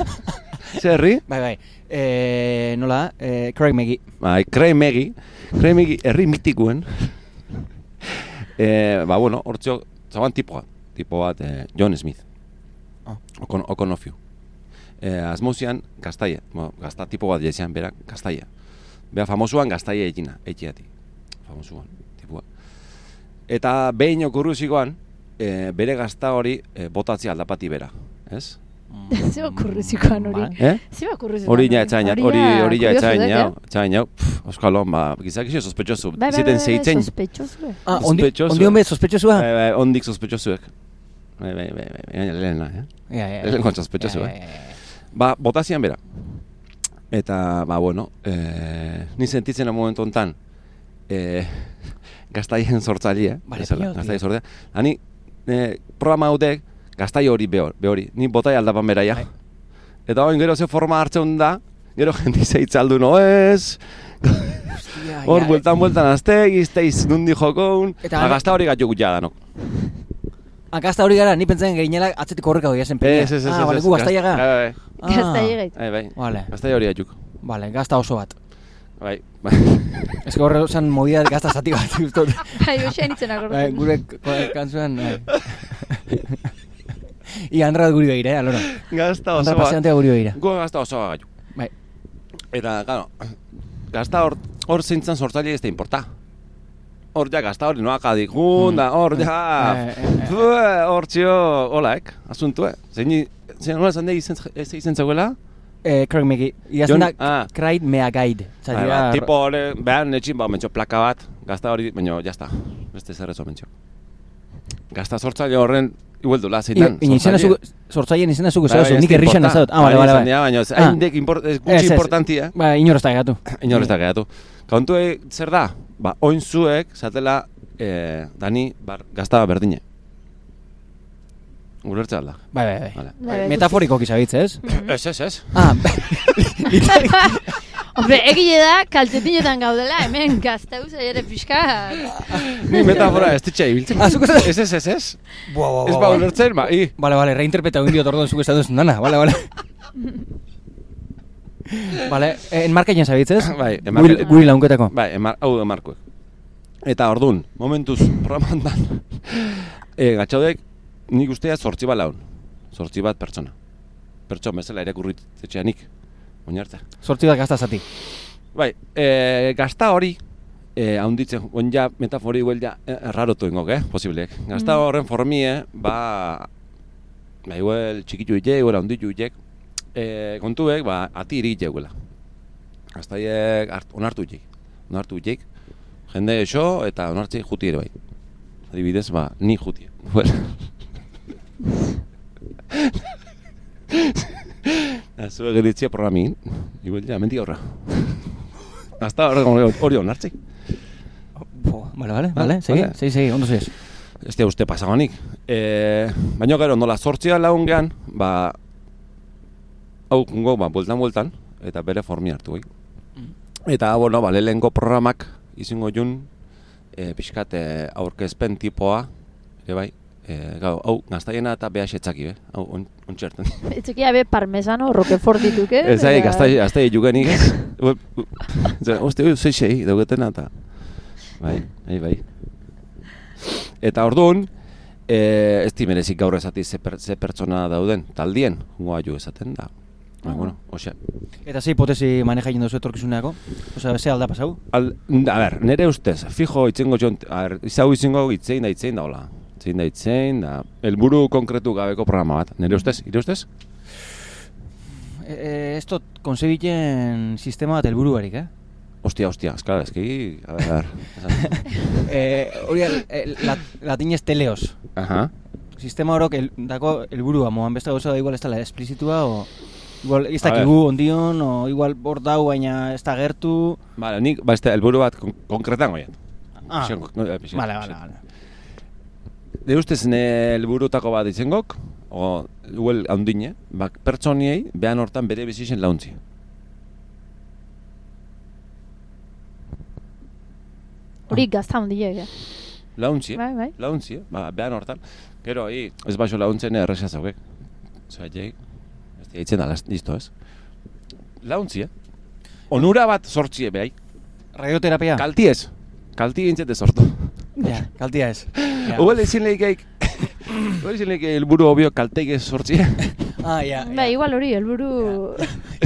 Zer herri? Bai, bai. Eh, nola, eh, Craig Maggie. Bai, Craig Maggie, Craig Maggie, herri mitikuen. eh, ba, bueno, hortzio, zaban tipo bat, tipo bat, eh, John Smith. Ah. Okon, okonofiu. Eh, azmozian, gaztaia, bueno, gazta tipo bat jezian, berak, gaztaia. Bea famosuan gaztaia egina, etxiati. Famosuan, tipua. Eta behin okurruzikoan, eh, bere gazta hori eh, botatzea aldapati bera, ez? Ze okurruzikoan hori. Bai. Eh? Ze okurruzikoan Hori ja etxainat, hori hori ja etxain, ja, eh? etxain, ja, euskalon, ba, gizakixo sospechosu, Bai, bai, bai, ziten bai, zeitzen, sospechosue. Ah, ondi, Sospechoso. ondi sospechosua? bai, bai, ondik sospechosuek. Bai, bai, bai, bai, bai, lehena, eh? Ja, ja, ja. Lehenengo sospechosu, Ja, eh? ja, ja, ja. Ba, botazian bera. Eta, ba, bueno, eh, ni sentitzen momentu hontan, eh, gaztaien sortzaile, Vale, gaztaien sortzaile. Hani, eh, programa haudek, gaztai hori behor, behori, ni botai aldapan beraia. Bai. Eta oin gero ze forma hartzen da, gero jenti zeitzaldu no ez, hor bueltan bueltan azte, izteiz nundi jokoun, Eta eta han- gazta hori gatu gut jadanok. Akazta hori gara, ni pentsen gerinela atzetik horreka hori esen peña. Ez, ez, ez, Ah, ez, bale, ez, Bai, Ah, Gaztaia gait. bai, bai, bai, Vale, gaztai hori gatuk. vale, gazta oso bat. Bai, bai. Ez que horre zan movida gazta zati bat. Bai, usain itzen Bai, akortzen. gure kantzuan, bai. I Andra guri behira, eh, alora. Gazta oso bat. paseantea guri behira. Gu gazta oso bat. Bai. Eta, claro, gazta hor, hor zeintzan sortzaile ez da importa. Hor ja gazta hori noak adigun, da hor ja, Eh, eh, eh. Fue, hor txio, holaek, asuntue. Zein, zein nola zande izen, ez izen zegoela? Eh, Craig Maggie. Jon- Idazten da, ah. Craig Mea Guide. Osa, Bai, dira- ba, tipo hori, behan etxin, ba, mentxo plaka bat, gazta hori, baina, jazta, beste zer ezo mentxo. Gazta sortzaile horren, igual dula, I- zeitan. Izena zugu, sortzaileen izena zugu Bai, zauzu, bai, nik ez errixan importa. ezaut. Ah, bale, Bai, bale, bale. baina, ez, Ah. ez Ez, gutxi ez. importantia. Ba, inor ez da gatu. Inor ez da gehatu. Kontu zer da? Ba, oin zuek, zatela, eh, dani, bar, gazta berdine. Ulertze alda. Bai, bai, bai. Vale. Bai, bai, Metaforiko kizabitz, ez? Ez, ez, ez. Ah, Hombre, egile da, kaltetinetan gaudela, hemen gazteuz ere pixka. Ni metafora ez ditxe ibiltzen. Ah, zuk ez- Ez, ez, ez, ez. Boa, boa, Ez ba ulertzen, ba, i. Vale, vale, reinterpreta egin diot orduan zuk esan duzun dana, vale, vale. vale, eh, enmarkaien zabitz, ez? Bai, Guri, enmarkaien. guri launketako. Bai, emar, hau emarkuek. Eta ordun, momentuz programan dan, e, gatxaudek, nik ustea zortzi bat laun. Zortzi bat pertsona. Pertsona bezala irakurritzetxeanik. Oinartza. Sortzi bat gazta zati. Bai, e, gazta hori, e, haunditzen, on ja metafori huel ja e, errarotu ingok, eh, posiblek. Gazta Mm. horren formie, ba, ba, igual txikitu hitek, igual haunditu hitek, e, kontuek, ba, ati iri hiteguela. Gaztaiek hart, onartu hitek, onartu hitek, jende eso eta onartzi juti ere bai. Adibidez, ba, ni juti. Bueno. Da, Zuek editzia programin, igual ja, mendik aurra. Hasta hori hori onartzi. Bo, vale, vale, vale, segi, vale. segi, segi, ondo segiz. Ez da uste pasagonik. E, baina gero, nola sortzia lagun gehan, ba, hau, gungo, ba, bueltan, bueltan, eta bere formi hartu gai. Eta, bueno, ba, lehenko programak izango jun, e, pixkat e, aurkezpen tipoa, ere bai, e, gau, hau, gaztaiena eta behas etzaki, be, hau, on, ontxerten. Etzekia be parmesano, roquefort dituke. Ez da, gaztai, gaztai jugenik, ez? Zer, Oste, zei zei, dauketena, eta... Bai, bai, bai. Eta orduan, e, ez di merezik gaur esati ze, per, ze pertsona dauden, taldien, goa ju esaten da. Ba, bueno, ose. Eta ze hipotesi manejaien duzu etorkizuneako? Osa, ze alda pasau? Al, a ber, nere ustez, fijo itzengo jon, a ber, izau izango itzein da itzein da, hola. Itzein da itzein da, helburu konkretu gabeko programa bat. Nere ustez, ire ustez? E, e, ez dut konsebiten sistema bat helburu barik, eh? Ostia, ostia, eskala, eski, a ber, a ber. Eh, hori, eh, lat, latinez teleos. Aha. sistema horok el, dako helburua moan beste gauza da igual ez dela esplizitua o igual ez dakigu ondion o igual hor dau baina ez da gertu. Vale, nik, ba, este, helburu bat kon konkretan goian. Ah, Pixen, no, eh, vale, vale, vale. De ustez ne helburutako bat izengok, o igual handine, bak pertsoniei behan hortan bere bizixen launtzi. Hori gazta handiek, eh? Launtzi, Bai, bai. launtzi, ba, behan hortan. Gero, hi, ez baixo launtzen erresa zaukek. Osea, jai, ez diaitzen da, listo, ez? Launtzi, eh? Onura bat sortzie behai. Radioterapia. Kalti ez. Kalti gintzete sortu. Ja, kaltia ez. Ja. Huel ezin lehikeik, huel ezin lehikeik helburu obio kalteik ez sortzie. Ah, ja. Bai, igual hori, helburu...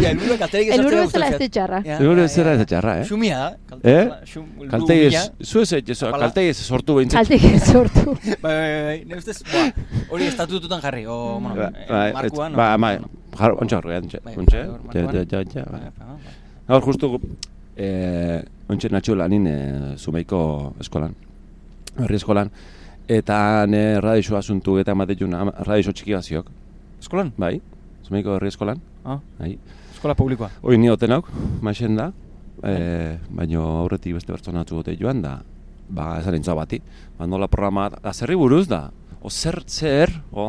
Ja, helburua kalterik ez Helburu hartzea bezala ez txarra. Helburu ja, ez txarra, eh? Xumia. Eh? Xum, helburu Kaltei ez, zu ez ez, Bala. kaltei ez sortu behintzat. Altek ez sortu. Bai, bai, bai, ne ustez, ba, hori estatututan jarri, o, bueno, Ba, eh, ba, markuan. ba, o- ba, jar, ontsa horre, ontsa, Bai, ontsa, hor, ja, ja, ja, ja, Bai, bai. bai, bai. Justu, eh, ontsa natxo lanin eh, zumeiko eskolan, herri eskolan, eta ne radixo asuntu eta ematetun radixo txiki baziok, Eskolan? bai, zumeiko herri eskolan, Ah, bai. eskola publikoa. Hoi ni otenauk, maixen da, eh, baino aurretik beste pertsona batzu gote joan da, ba, esan entza bati, ba, nola programa, da, zerri buruz da, o zer, zer, o,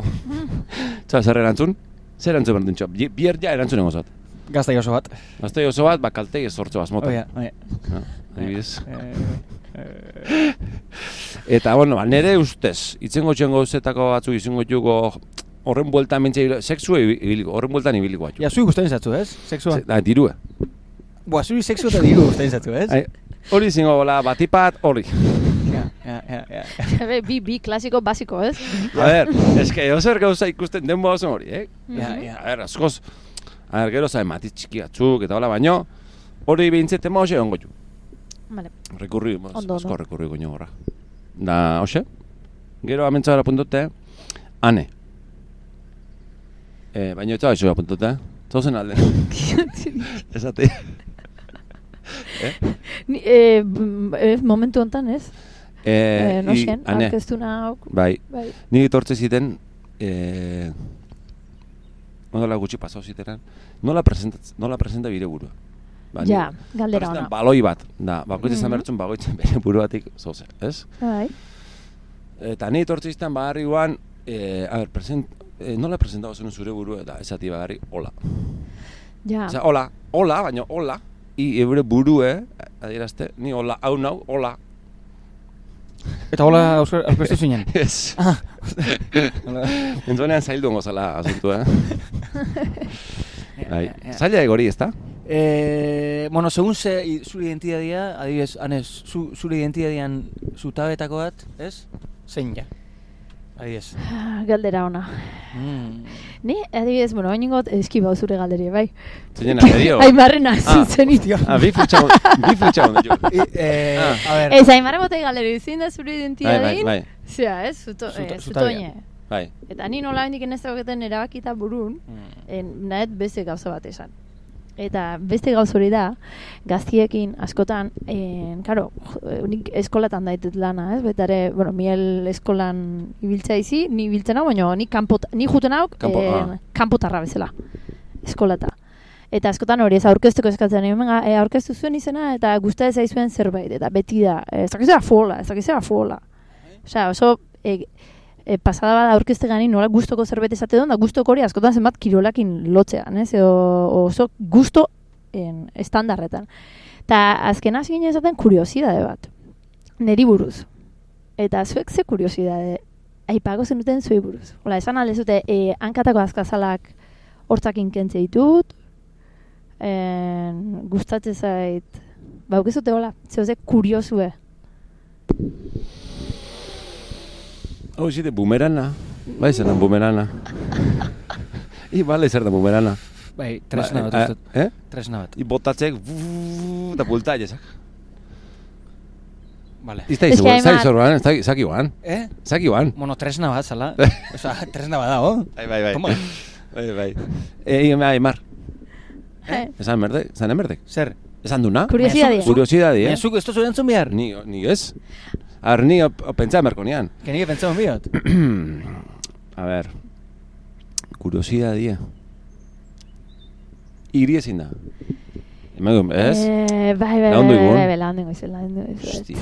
tza, zer erantzun, zer erantzun behar dintxo, Bi- bier ja erantzun egozat. Gaztai oso bat. Gazte oso bat, ba, kaltei ez sortze basmota. Oia, oia. Ja, adibidez. Eh, Eta, bueno, ba, nire ustez, itzengo txengo zetako batzu izango jugo, horren bueltan mentxe, sexu ibiliko, horren bueltan ibiliko batzu. Ja, zui gustatzen zatzu, ez? Sexua. Da, dirue. Boa, zui sexu eta diru gustatzen zatzu, ez? Hori zingo, bola, batipat, hori. Ja, ja, ja, ja. Bi, bi klasiko basiko, ez? A ver, eske, ozer gauza ikusten den bozen hori, eh? Ja, ja. A ver, askoz, a ver, gero zain matiz txiki batzuk eta hola baino, hori behintzet ema hoxe ongo ju. Vale. Rekurri, Ondo, asko ondo. rekurri goño horra. Da, hoxe, gero amentza gara puntote, ane. Eh, baino eta baixo apuntote, zauzen alde. Esate. Ni, eh, b- eh, momentu hontan, ez? Eh, Eh, no i- xen, ane, aurkeztu nauk. bai, Bai. Ni etortze ziten, eh, nola gutxi pasau ziteran, nola presentatzen, nola presenta bire burua. Ba, ni- Ja, galdera ona. Baloi bat, da, bakoitza izan Mhm. bertzen bakoitzen bere buruatik zoze, ez? Bai. Eta ni etortze izten bagarri guan, eh, a ber, present, eh, nola presentatu zuen zure burua, eta esati bagarri, hola. Ja. Osea, hola, hola, baina hola, i eure burue, adierazte, ni hola, hau nau, hola. Eta hola aurkeztu zinen. Ez. Ah, hola. Entzuenean zaildu gozala asuntu, eh? Bai. Ja, ja. Zaila egori, ezta? Eh, bueno, segun ze, zure identidadia, adibidez, anez, zu, zure identidadian zutabetako bat, ez? Zein ja. Adibidez. Ah, Galdera ona. Mm. Ni, adibidez, bueno, hain ingot eskibau zure galderi, bai. Zeinen agerio. Aimarrena Ah. zuzen. Ah, bi futxa, bi futxa ondo jo. I, eh, Ah. a ver, Ez, aimarra botei galderi, zein da zure Bai, bai, identidadin? bai, Zea, ez, zuto, Zuto- eh, zutoine. bai. Eta ni nola hendik ez dauketen erabakita burun, Mm. en, nahet beste gauza bat esan. Eta beste hori da, gaztiekin askotan, en, karo, jo- nik eskolatan daitet lana, ez? Betare, bueno, miel eskolan ibiltzea izi, ni ibiltzen hau, baina ni, kanpot, ni juten hau, Kanpo- en, ah. kanpotarra bezala, eskolata. Eta askotan hori, ez aurkezteko eskatzen, hemen e, aurkeztu zuen izena, eta gusta ez zaizuen zerbait, eta beti da, ez dakizera fola, ez dakizera fola. Osea, oso, e, e, pasada bada aurkezte gani nola gustoko zerbait esate duen, da gustoko hori askotan zenbat kirolakin lotzean, ez? Edo oso gusto en, estandarretan. Ta azken hasi ginen esaten kuriosidade bat. Neri buruz. Eta zuek ze kuriosidade aipago zenuten zuei buruz. Hola, esan alde zute, e, hankatako azkazalak hortzakin kentze ditut, en, gustatzen zait, ba, ukezute hola, zehose kuriosue. Hau zite, bumerana. Bai, zer bumerana. I, bale, zer da bumerana. Bai, tresna Ba, bat, eh. Eh? Tresna bat. I botatzek, eta bulta jezak. Vale. Izta Ez que izu, zai Aimar- zorban, zaki, guan. Eh? Zaki guan. Bueno, tresna bat, zala. Osa, tresna bat da, oh? Bai, bai, bai. Toma. Bai, bai. E, bai, Mar. Eh? Esan berde, esan emberdek. Zer? Esan duna? Kuriosidadea. Kuriosidadi, eh? Baina zuk ez tozu erantzun behar? Ni, ni ez. Ar, ni op- op- pentsa merko nian. Que nire pentsamos biot. A ver. Kuriosidad die. Iri ezin da. Emagun, ez? Eh, bai, bai, bai, bai, bai, lagundu igun. Hostia.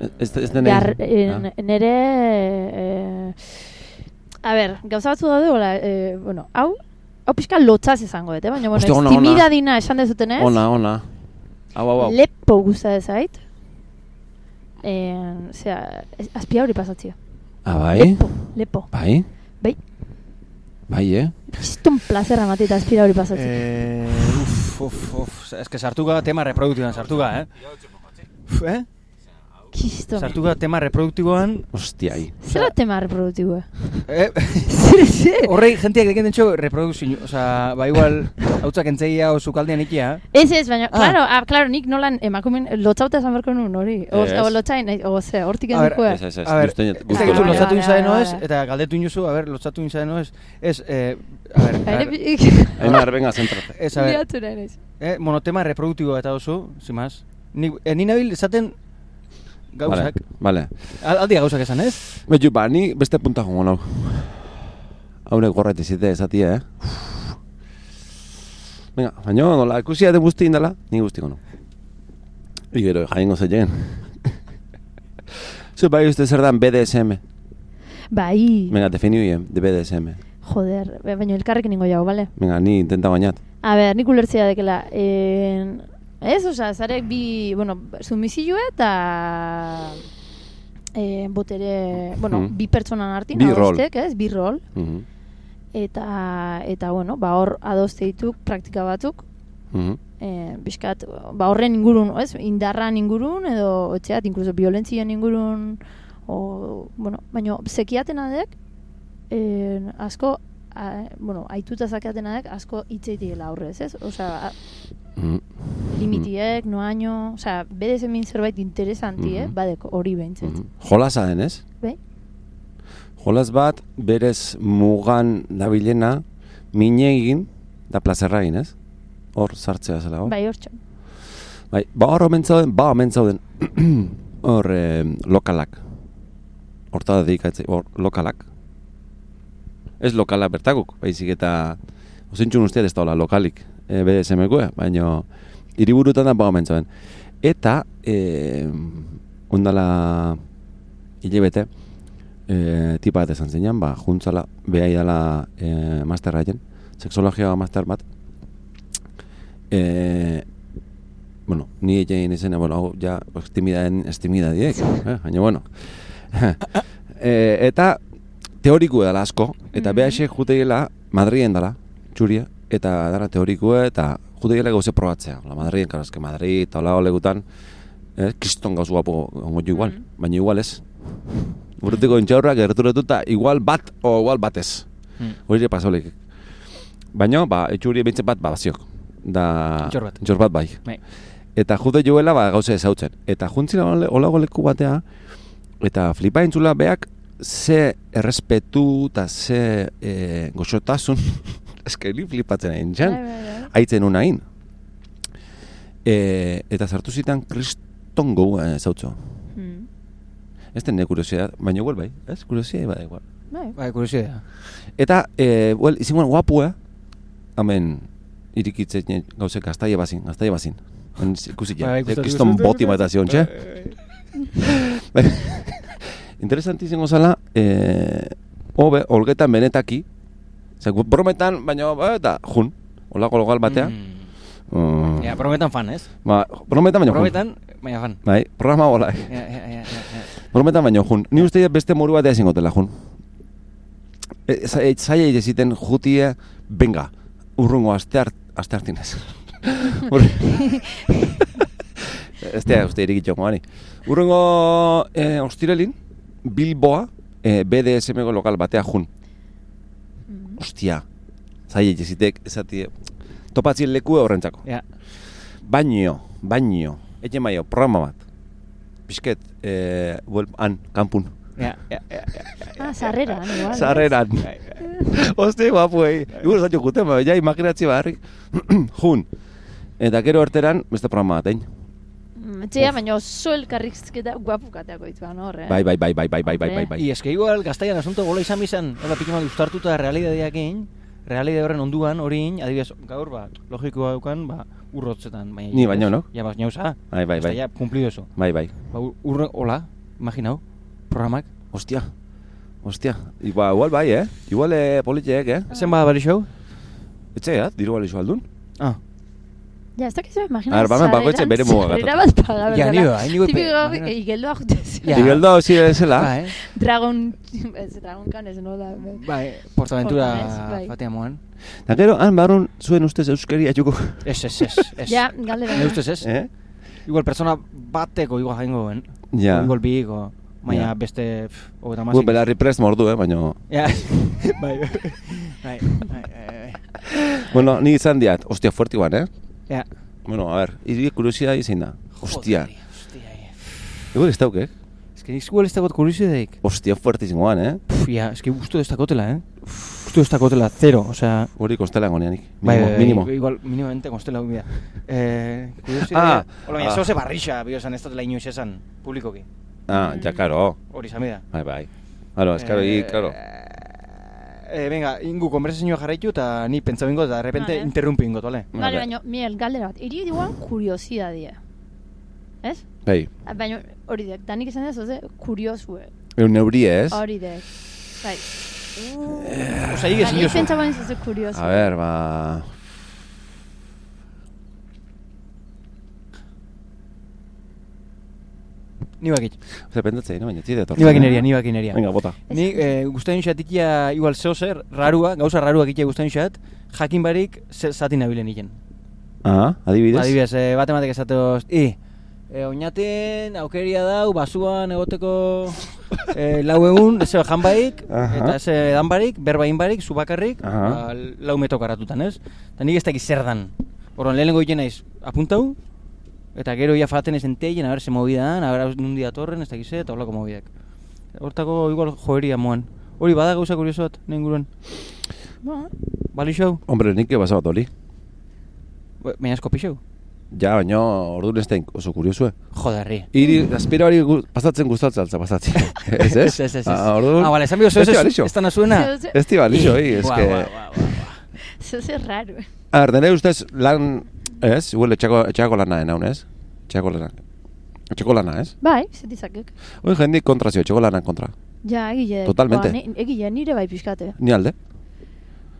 Eh, Ez, da nahi? eh, Ah. nere... Eh, a ber, gauza batzu daude, hola, eh, bueno, hau, hau pixka lotzaz izango, dute, baina, bueno, ona. timidadina esan dezuten ez, Ona, ona. Hau, hau, hau. lepo gusta dezait, eh, zera, azpia hori pasatzia. Ah, bai? Lepo, lepo. Bai? Bai. Bai, eh? Kiston plazerra matita azpira hori pasatzia. Eh, uf, uf, uf. Ez que sartu ga tema reproduktiboan, sartu ga, eh? Uf, eh? Kiston. Sartu ga tema reproduktiboan, Hostia, ai. Zera tema reproduktiboa? eh? Zer, zer? Horrei jenteak deken dentxo reprodukzio, oza, ba igual, hautzak entzeia o sukaldean ikia, Ez ez, baina, Ah. claro, ah, claro, nik nolan emakumen lotzauta esan berko nun hori. O, Ez. o lotzain, eh, o ze, hortik A ber, endukue. Ez, ez, ez. Gusten- Ez dakit Vale, lotzatu vale, inzaden vale, ez, vale. eta galdetu inuzu, a ber, lotzatu inzaden ez, ez, eh, a ber, a ber, Ainar, venga, zentrate. ez, a ber, eh, monotema reproduktiboa eta oso, zimaz. Ni, eh, ni nabil esaten gauzak, Vale, vale. Al- aldia gauzak esan ez? Betu, ba, ni beste punta jongo nau. Haure gorret izite esatia, eh? Venga, baina nola, ikusia de guzti indala, ni guzti gono. Igero, jaingo zeien. Zu bai uste zer dan BDSM. Bai, Venga, definiu bien, de BDSM. joder, baina elkarrekin ingo jau, bale? Venga, ni intenta bainat. A ber, nik ulertzea dekela, en... Ez, oza, zarek bi, bueno, sumizioa eta... Eh, botere, bueno, Mhm. bi pertsonan artin, Bi adostek, ez, bi rol. Mhm. Eta, eta bueno, ba hor adoste dituk praktika batzuk, Mhm. e, bizkat, ba horren ingurun, ez, indarran ingurun, edo, etxeat, inkluso violentzien ingurun, o, bueno, baina zekiatena dek, e, asko, a, bueno, aituta zakeatena dek, asko hitzeitigela aurrez, ez? Osea, Mhm. limitiek, noaino, osea, BDSM zerbait interesanti, eh? Mhm. badek hori behintzet. Mhm. Jolasa denez? Bai? Jolas bat, berez mugan dabilena, mine egin, da plazerra egin, ez? Hor sartzea zela, hor? Bai, hortxo. Bai, ba hor omen zauden, ba omen zauden, hor eh, lokalak. Horta da dedikatze, hor lokalak. Ez lokalak bertakuk, baizik eta, osintxun usteat ez daula lokalik, e, BDSM-koa, baina hiriburutan da omen zauden. Eta, e, ondala hilebete, e, tipa bat esan zeinan, ba, juntzala, behai dela e, masterraien, seksologia master bat, e, bueno, ni egin izena, bueno, hau ja estimidaden estimida diek, eh? baina bueno. e, eta teoriku dela asko, eta mm -hmm. jutegiela Madrien dela, txuria, eta dara teorikua, eta jutegiela gauze probatzea. La Madrien, karo, eske Madrid, eta hola legutan, eh, kriston gauzu guapo ongo igual, Mhm. baina igual ez. Urtiko intxaurra gerturatuta igual bat o igual batez. Hmm. Hori ere pasolik. Baina, ba, etxuri bintze bat, ba, baziok. Da... Intxor bat. Intxor bat bai. Bai. Eta jute joela, ba, gauze ezautzen. Eta juntzila olago leku batea, eta flipa entzula beak, ze errespetu eta ze e, goxotasun, eske li flipatzen egin Bai, txan, bai, bai. haitzen unain. E, eta sartu zitan kriston gogoa ezautzo. Mm. Ez den kuriosidad, baina igual bai, ez? Kuriosidad bada igual. Bai. Bai, kuriosidea. Eta, e, well, izin guen guapua, hemen irikitzen gauze gaztaile bazin, gaztaile bazin. Ikusi ja, Bai, bai, kriston boti bat zion, txe? Bai. Interesanti izango zala, e, hobe, olgetan benetaki, Zer, brometan, baina, ba, eta, jun, olako logal batea. Mm. Mm. Ja, prometan fan, ez? Ba, brometan baina jun. Prometan, baina fan. Bai, programa hola. Ja, ja, ja, ja, ja. Brometan baina jun. Ni uste beste moru batea ezin gotela jun. E, za- e, zaila egiten jutie, venga, urrungo aste, hart, aste hartinez. Ez da, uste irikitxo gani. Urrungo e, ostirelin, Bilboa, e, BDSM-go lokal batea jun. Ostia, zaila egizitek, esatie, topatzien leku horrentzako. Ja. Baino, baino, ete maio, programa bat. Pisket, e, buel, han, kanpun. Ja, ja, ja, ja. Ah, sarreran, igual. Sarreran. Bai, bai. Oste, guapu, eh. Igual juten, baina, ja, imaginatzi barrik. Jun. Eta gero erteran, beste programa bat, egin. Etxea, baina oso elkarrizketa guapukateako dituan hor, eh? Bai, bai, bai, bai, bai, bai, bai, bai, bai. I eske igual gaztaian asunto gola izan bizan, hola piki bat ustartuta realidadeak egin, realidade horren onduan horiin, adibidez, gaur, ba, logikoa daukan, ba, urrotzetan. Baina, Ni baino, no? Ja, baina, usa. Bai, bai, bai. Ja, cumplido eso. Bai, bai. Ba, ur- urre, hola, imaginau, programak. Hostia. Hostia. Igual, igual bai, eh? Igual eh, politiek, eh? Zen bari show? Etxeat, diru bali aldun. Ah, Ja, ez dakizu, imagina. A ver, bamen bakoitze bere muga Sarrera bat paga, Ja, berdala. ni ba, ni ba, Tipiko, igeldoa jutez. Ja. Igeldo hausi zela. ba, eh? Dragon, ez, Dragon Khan ez nola. Bai, Portaventura Portavenez, bai. moan. Da gero, han barrun zuen ustez euskeria txuko. Ez, ez, ez. Ja, galdera. Ne ustez ez? Eh? Igual pertsona bateko igual jaingo ben. Ja. Igual biko, baina Ja. beste, pff, hogeta Gu mazik. belarri prest mordu, eh? Baina... Ja, bai, bai, bai, bai, bai. Bueno, ni izan diat, ostia fuerte igual, eh? Ja. Bueno, a ver, iri kuriosidade zein da. Hostia, eh. Igual ez dauk, eh? Ez que igual ez dagot kuriosideik. Ostia fuerte izangoan, eh? Pff, ja, ez que gustu ez dakotela, eh? Gustu ez dakotela, zero, osea... Hori kostela goneanik. Bai, Minimo, bai, minimo. bai, igual, minimamente konstela bida. Eh, kuriosidade... Ah, Hola, baina ah. zehose barrixa, bio esan ez datela inoiz esan, publikoki. Ah, ja, karo. Hori izan bida. Bai, bai. Claro, es claro, y claro. Eh, venga, ingu konversazioa jarraitu eta ni pentsa bingo eta de repente Vale. interrumpi ingot, vale? Vale. baina, Miel, galdera bat. Iri diguan kuriosidadea. Ez? Bai. Ah, Baina, hori dek, danik esan ez, oze, kuriosue. Eu neurie, ez? Hori dek. Bai. Osa, higez Baina, inozu. pentsa bain zuze kuriosu. A ver, ba... Ni bakit. Zer pendatzei, no? Baina, txide etortzen. Ni bakineria, ni bakineria. Venga, bota. Ni eh, guztain xatikia igual zeo zer, rarua, gauza raruak ikia guztain xat, jakin barik zer zati nabilen iken. Ah, adibidez? Adibidez, eh, bat ematek esatuz, i, eh, oinaten aukeria dau, basuan egoteko eh, lau egun, zeo jan barik, Aha. eta ze dan barik, berbain barik, zu bakarrik, Aha. ba, lau meto karatutan, ez? Eta nik ez dakit zer dan. Horon, lehenengo egiten naiz, apuntau, eta gero ia faten ez enteien, a ber, ze movida dan, a ber, nundi datorren, ez dakiz ze, eta holako mobidak. Hortako igual joeria moan. Hori bada gauza kurioso bat, nahi inguruan. Bueno, Bali show? Hombre, nik basa bat hori. Baina esko pixeu? Ja, baina orduan ez da oso kuriosue. Joderri. Iri, aspira hori gu, pasatzen gustatzen altza pasatzen. ez, ez? Ez, ez, ez. Ah, orduan... Ah, vale, esan biho, Ez ez, ez, ez dana zuena. Zeu- Ez di balixo, ez que... buah. Zeu raro. A ver, nire ustez lan... Ez, igual etxako, etxako lana enaun, ez? Etxako lana. Etxako lana, ez? Bai, zetizakek. Hoi jendik kontra zio, etxako lanan kontra. Ja, egile. Totalmente. Ba, ni- egile, nire bai pixkate. Ni alde.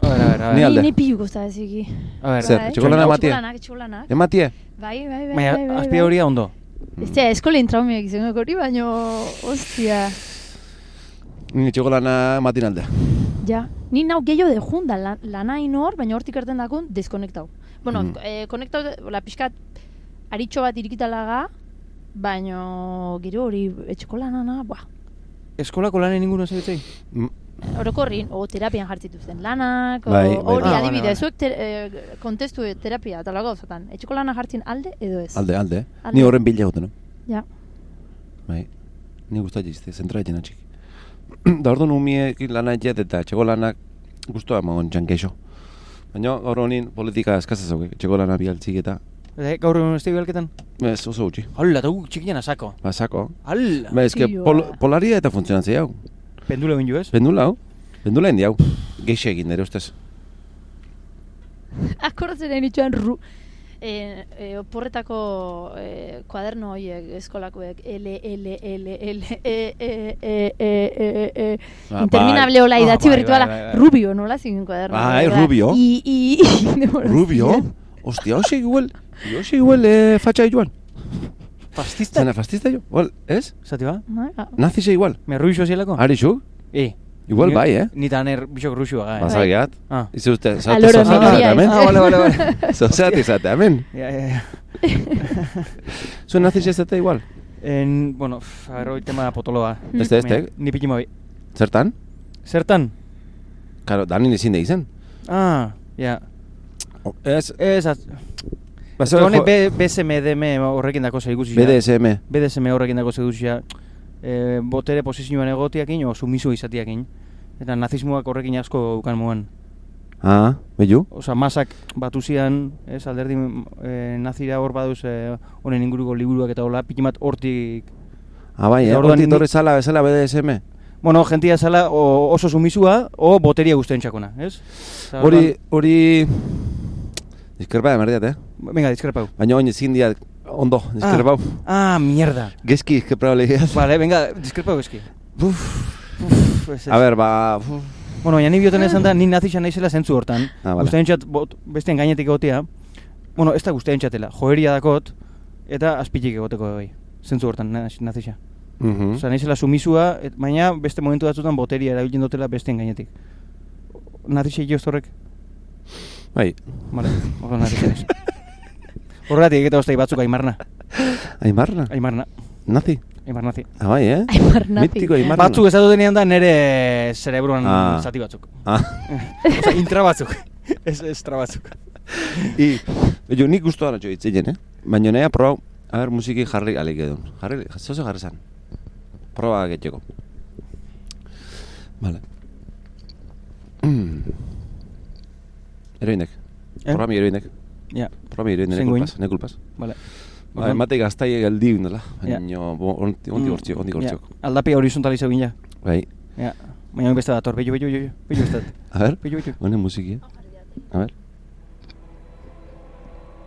A ver, a ver, a Ni ver. alde. Ni, ni pilu guzta eziki. A ver, Zer, Bai. txokolana ematie? Txokolanak. Ematie? Bai, bai, bai, Baina, bai, bai. azpia hori ondo. Ez da, eskolin traumiak izango hori, baino, ostia. Ni etxako lana ematin alde. Ja, ni nau gehiago de junda lan, lanain hor, baina hortik erten dakun deskonektau. Bueno, Mm. eh, konektau, la pixkat, aritxo bat irikitalaga, baino gero hori etxeko lanana, buah. Eskolako lanen inguruan zabitzei? Mm, Orokorrin, o terapian jartzituzten lanak, o- Bai, bai, hori bai. Ah, adibidez, vale, zuek ter, eh, kontestu terapia eta lago zatan. Etxeko lana jartzen alde edo ez? Alde, alde. Alde. Ni horren bila goten, no? Ja. Bai. Ni gustatzen izte, zentra egin atxik. da orduan umiekin lana egit eta etxeko lanak guztua emagon txankeixo. Baina gaur honin politika eskazaz hauek, etxeko lana bialtzik eta Eh, gaur egun ez bialketan? ez oso gutxi. Hala, eta guk txikian asako. Basako. Hala! Ba, eske Tioa. pol, polaria eta funtzionatzea hau. Pendule bindu ez? Pendula hau. Pendula hau. Geixe egin nire ustez. Akordatzen egin itxuan ru... E, e, oporretako e, kuaderno horiek eskolakoek L, L, L, L, E, E, E, E, E, E, Ah, interminable hola Ah, idatzi bai, berritu bai, bai, bai. Rubio, nola zingen kuaderno? Bai, Rubio. I, I, I, Rubio? Ostia, hoxe igual. Hoxe igual eh, fatxa joan. Fastista? Zena fastista jo. Igual, ez? Zati ba? Bai, ah. Nazize igual. Me ruixo zielako? Ari xu? E. Igual bai, eh? Ni taner bisok ruixua ga, eh? Bazagiat. Ah. Ize uste, memoria hemen? ez. Ah, vale, vale, vale. Zozeat izate, hemen. Ja, ja, ja. Zuen nazize ez dute igual? En, bueno, f- a ver, hoi tema potoloa. Este, este. Baina, Ni piki mabi. Zertan? Zertan? Karo, danin ezin da izen. Ah, ja. Ez, Ez, az... Bazo, Hone BSMDM horrekin dako zer ikusi. BDSM. BDSM horrekin dako zer ikusi. E, botere posizioan egotiakin, o sumiso izatiakin. Eta nazismoak horrekin asko ukan muan. Ah, behiu? Osa, masak batu zian, ez, alderdi e, nazira hor baduz e, honen inguruko liburuak eta hola, pikimat hortik... Ah, bai, eh? Hortik torri zala, bezala BDSM? Bueno, jentia zala o, oso sumisua, o boteria guztien txakona, ez? Hori, hori... Diskerba emerdiat, eh? Venga, diskrepau. Baina oin ezin diat, ondo, diskerbau. Ah, mierda. Gezki, diskerba lehiaz. Vale, venga, diskrepau eski. Uf, ez, ez. A ber, ba... uf. Bueno, baina ni bioten esan da, ni nazixan naizela zentzu hortan. Ah, vale. Guztientzat bot, besteen gainetik egotea. Bueno, ez da guztientzatela. Joeria dakot, eta azpitik egoteko bai. Zentzu hortan, naz- nazixa. Mhm. Osa, naizela sumisua, et, baina beste momentu batzutan boteria erabiltzen dutela besteen gainetik. Nazixa joz horrek? Bai, Vale, horren nazixa naiz. Horregatik egite oztai batzuk aimarna. Aimarna, Aimarna. nazi. Aimar nazi. Ah, bai, eh? Aimar nazi. Mitiko Aimarna. Batzuk esatu denean da nere zerebruan Ah. zati batzuk. Ah, Osa, intra batzuk. Ez estra batzuk. i... Jo, nik guztu dara itzeien, eh? Baina nea proba, a ber, musiki jarri alik edun. Jarri, zozo jarri zan. Proba getxeko. Vale. Mm. Heroinek. Eh? Programi heroinek. Ja, Programi heroinek, Zein goin? nekulpas, nekulpas. vale. Ba, ematek gaztai geldi dela. Ja. Baina, bo, onti, onti Mm, hortziok, onti ja, hortziok. Aldapi horizontalizau gina. Bai. Ja. Baina beste dator, bello, bello, bello, bello dat. A ber, Bello, bello. honen musiki, eh? A ber.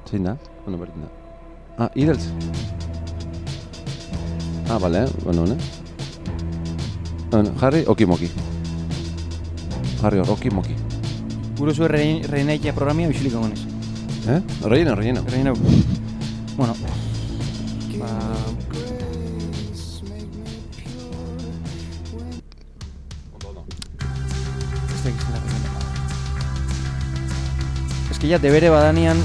Zein da? Bueno, berdin da. Ah, ideltz. Ah, bale, eh? Bueno, ne? Bueno, jarri, okimoki. Jarri hor, okimoki. Guro zu reinaikia programia bisilik egonez. Eh? Relleno, relleno. Reinau. Bueno. Ba... Ez da gizela relleno. Ez que ya debere badanian...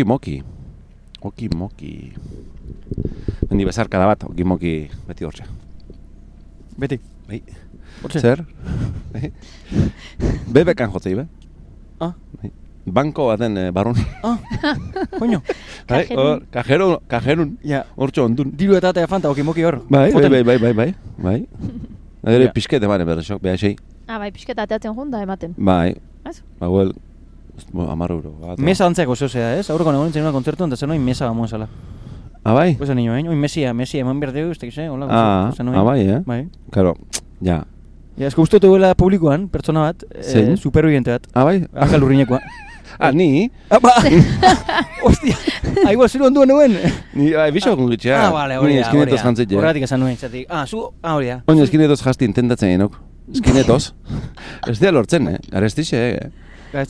Ez... bueno, oki moki. Oki moki. Mendi bezarka da bat, oki moki beti hortxe. Beti. Bai. Hortxe. Zer? Bai. Be bekan jotzei, be? Ah, Banko baten eh, barrun. ah, koño. Bai, hor, kajerun, kajerun. Ja, Hortxo ondun. diru eta atea fanta, okimoki hor. Bai, bai, bai, bai, bai, bai, bai. Ere Ja. pixket eman eber, esok, beha esei. Ah, bai, pixketa ateatzen jun da ematen. Bai, Ez? ba, huel, bueno, amar euro. bat, Mesa antzeko zehozea, ez? Aurreko nagoen zen una kontzertu, eta zen noin mesa bamoen zala. Ah, bai? Pues niño, eh? Oin mesia, mesia eman behar dugu, ez tekiz, eh? Hola, Ah, zen noin. ah, bai, eh? Bai. Karo, ja. Ja, esko uste duela publikoan, pertsona bat, eh, superviviente bat. Ah, bai? Angel urriñekoa. Ah, ni? Ah, ba! Hostia! Ah, igual zero onduen nuen. Ni, ah, biso kongitxea. Ah, vale, hori da, hori da. Horregatik esan nuen, zatik. Ah, zu, ah, hori da. Oino, eskinetoz jasti intentatzen genok. Eskinetoz. Ez dira lortzen, eh? Garestixe, eh? Ba,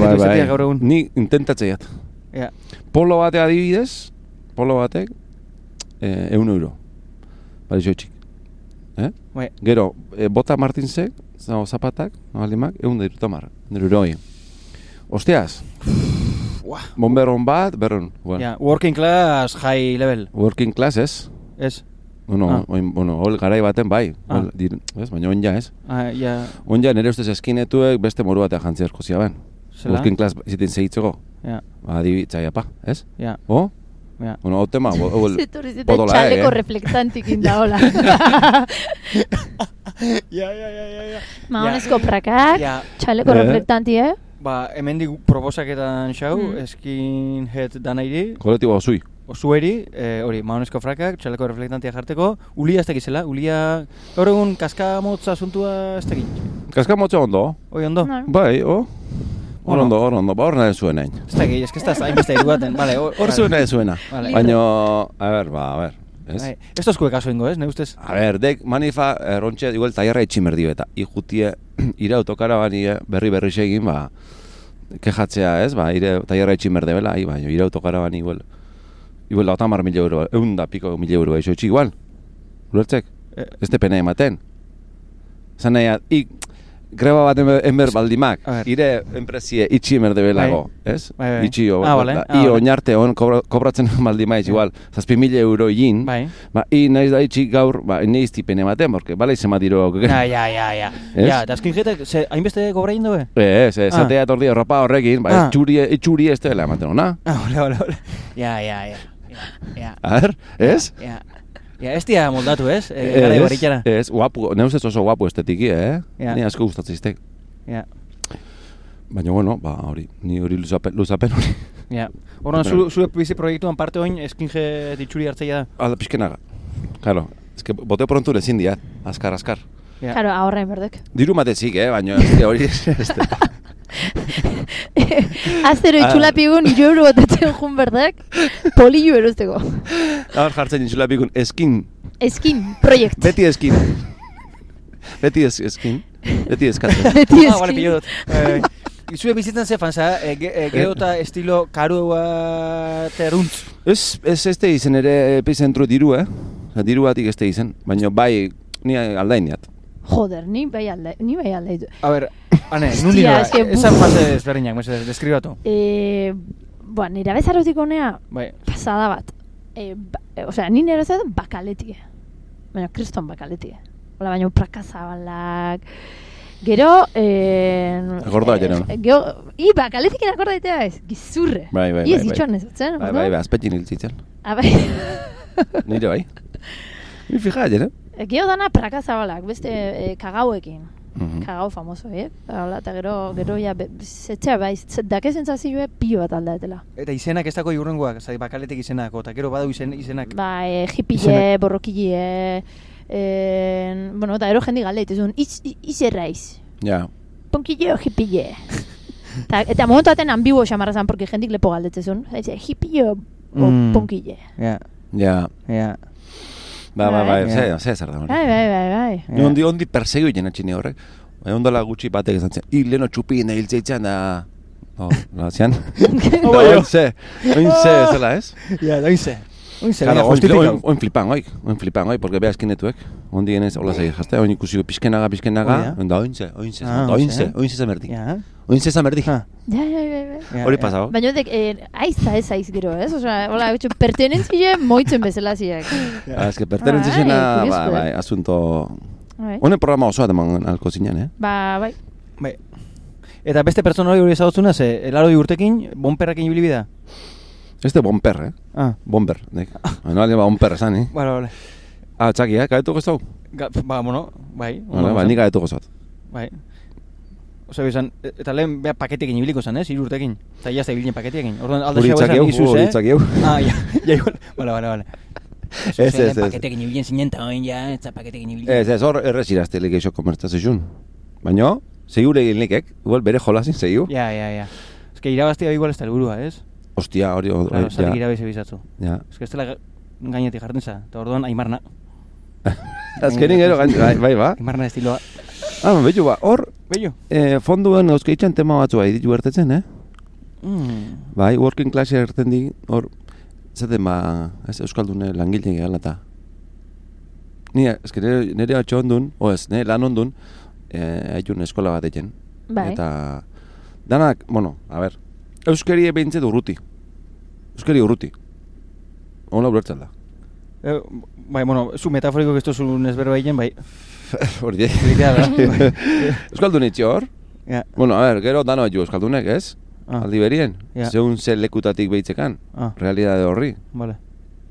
bai, bai. gaur egun. Ni intentatzen jat. Ja. Polo bate adibidez, polo batek, eh, eun euro. Bale, joitxik. Eh? Bai. Gero, eh, bota martinsek, zau zapatak, nabalimak, eun da irutamar. Niruroi. Ostiaz, Buah. bomberon bat, berron. Bueno, Ja, working class, high level. Working class, ez? Ez? Bueno, Ah. oin, bueno, hol garai baten bai. Ah. Hol, dir, ez? Baina oin ja, ez? Ah, ja, Oin ja, nire ustez eskinetuek beste moru batean jantzi asko ziaben. zela? Working class zitin segitzeko. Ja, Ba, adibitzai apa, ez? ja, O? ja. Bueno, o tema, Zetorri zeta bodola, txaleko eh? reflektantik inda, hola. Ja, ja, ja, ja, ja. Maonezko prakak, Ja, txaleko Eh? reflektanti, eh? ba, hemendik proposaketan xau, Mm. skin head danairi, kolektibo osui. Osueri, eh, hori, maonezko frakak, txaleko reflektantia jarteko, ulia ez dakizela, ulia, gaur egun kaska motza asuntua ez dakit. Kaska motza ondo? Hoi ondo? No. Bai, o? Hor ondo, hor ondo, ba hor nahi zuen hain. Ez dakit, ez que ez da hainbeste iru baten, vale, hor, zuen nahi zuena. Vale. Baina, a ber, ba, a ber, ez? Bai, ez tozkue kaso ingo, ez, ne ustez? A ber, dek manifa errontxe, igual taiarra itximer dio eta ikutie ira autokarabani berri berri egin, ba, kejatzea, ez? Ba, ire taiarra itximer debela, ai, baina ira autokarabani igual, igual lauta mar mila euro, egun da piko mila euro, eixo etxik igual, ulertzek? Eh. Ez te pena ematen. Zan nahi, ik, greba bat enber, baldimak, ire enpresie itxi emer debelago, ez? Bai, bai. Itxi, o, Ah, vale, ah, i vale. oinarte on kobra, kobratzen baldimaiz, igual, zazpi mila euro egin, Bai. Ba, i naiz da itxi gaur, ba, neiz tipen ematen, porque bala izan badiro... Ja, ja, ja, ja. Ez? Ja, eta skinheadek, ze, hainbeste kobrain dobe? Ez, ez, Ah. zatea etordi erropa horrekin, ba, Ah. ez txuri, itxuri ez dela ematen, ona? Ah, ole, ole, ole. Ja, ja, ja. Ja. A ver, ez? Ja, ja ez dia moldatu, ez? E, gara barritxara. ez, guapu, ne ustez oso guapu estetiki, eh? Ja. Ni asko gustatzen iztek. Ja, Baina, bueno, ba, hori, ni hori luzapen, luzapen hori. ja. Horren, zu, zure bizi proiektuan parte oin, skinhead itxuri hartzeia da. Alda pixkenaga. Claro, ez que bote pronto ezin diat, askar, askar. Ja. Karo, ahorren berdek. Diru matezik, eh, baina ez hori ez da. Aztero Ah. itxulapigun iru euro batetzen jun berdek, polillo erosteko. Hor jartzen intzula pikun, eskin, Eskin, proiekt. beti eskin. Beti eskin, beti eskatzen. Beti Ah, vale, eskin. pillo dut. Bai, bai. Zure bizitzen ze fanza, e, ge, e, gero eta estilo karua teruntz. Ez, ez ez izen ere epizentro diru, eh? Diru batik ez izen, baina bai, ni aldainiat. Joder, ni bai alde, ni bai alde ditu. A ber, ane, nundi nora, eske, buf. esan fase desberdinak, mesedez, deskribatu. E, ba, nire bezarotik honea, Bai, pasada bat. E, ba, e, osea, ni nire bezarotik bakaletie. Baina, kriston bakaletie. Hola, baina prakazabalak. Gero, eh... Gordoa eh, jeron. Gero, i, bakaletikin akorda ditea ez, gizurre. Bai, bai, I ez bai, bai. gitxoan ez, zen? Bai, bai, bai, azpetin hiltzitzen. Ah, bai. Nire bai. Ni fija, jere? Gero dana prakazabalak, beste e, kagauekin. Mhm. Kagau famoso, eh? Hola, eta gero, gero ja, zetxea bai, dake sentsazioa pilo bat aldatela. Eta izenak ez dako iurrengoak, zai bakaletek izenako, eta gero badu izen, izenak. Ba, e, hipile, Izenak. borrokile, e, bueno, eta ero jendi galdeit, ezun, iz, iz erraiz, Ja. ponkile o hipile. Ta, eta momentu baten ambigo xamarra zan, porque jendik lepo galdetzezun, Eze, hipile o, o Mm. ponkile. Ja, Ja. ja. Ba, ba, bai, Bai. ze, ze zer da hori. Bai, bai, bai, bai. Ni ondi, ondi persegu jena txini horrek. Baina ondala gutxi batek esan zen, hi, leno txupi nahi hiltzeitzen da... Oh, la zian. bai, Oin ze, oin ze, zela ez? Ja, da inze. Oin zer, Claro, oin, oin, oin flipan hoik, oin flipan hoik, porque beha eskinetuek. Ondi genez, hola zei, jazte, oin ikusi pizkenaga, pizkenaga, Oia. onda ointze, ointze, Ah, ointze, ointze. ointze zamerdik. Ja. Ointze zamerdik. Ah, Ja, ja, ja, ja. ja, Hori ja. pasau. Baina dek, eh, aiza ez aiz gero, ez? Osea, hola, betxo, pertenentzia moitzen bezala ziak. Ah, es que pertenentzi Bai, kurioso, ba, eh? bai, asunto... Bai. Honen programa osoa deman alko zinen, eh? Ba, bai. Bai. Eta beste pertsona hori hori ezagutzuna, ze, elaro urtekin, bonperrakin ibili bida. Este bomper, eh? Ah, Bomber, nek. Bueno, alguien ba bomper esan, eh? bale, bale. Ah, txaki, eh? Kaetu gozau? Ga, ba, bueno, bai. Ondo ba, zen. nik kaetu gozat. Bai. Osa, bizan, e- eta lehen beha paketekin ibiliko zen, ez? Hiru urtekin. Eta jazta ibilien paketekin. Orduan, alda xau esan izuz, eh? txakieu. Ah, ja, ja, igual. Bale, bale, bale. Ez, ez, ez. Paketekin ibilien zinen, eta oin ja, eta paketekin ibilien. Ez, ez, hor errez iraztelik eixo komertzazioen. Baina, zeigur egin likek, igual bere jolasin zeigu. Ja, ja, ja. Ez que irabaztia igual ez da helburua, ez? Ostia, hori, hori, Claro, zatik irabazi bizatzu. Ja. Ez que ez dela ga- gainetik jartzen za. Eta orduan, aimarna. Azkenin gero, bai, bai, ba. Aimarna estiloa. Ah, betu ba, hor, Bello. eh, fonduen euskaitzan tema batzu bai ditu bertetzen, eh? Mm. Bai, working class erten di, hor, zaten ba, ez euskaldune langile gala eta. Ni, ez que nire, nire atxo ondun, o ez, nire lan ondun, eh, haitun eskola bat egen. Bai. Eta, danak, bueno, a ber, euskari behintzet urruti. Euskari urruti. Hola ulertzen da. Eh, bai, bueno, zu metaforiko que esto es un esberba egin, bai. Hori da. bai. Euskaldun itxi hor? Ja. Bueno, a ber, gero dano jo euskaldunek, ez? Ah. Aldi berien. Ja. Zeun ze lekutatik behitzekan. Ah, Realidade horri, vale.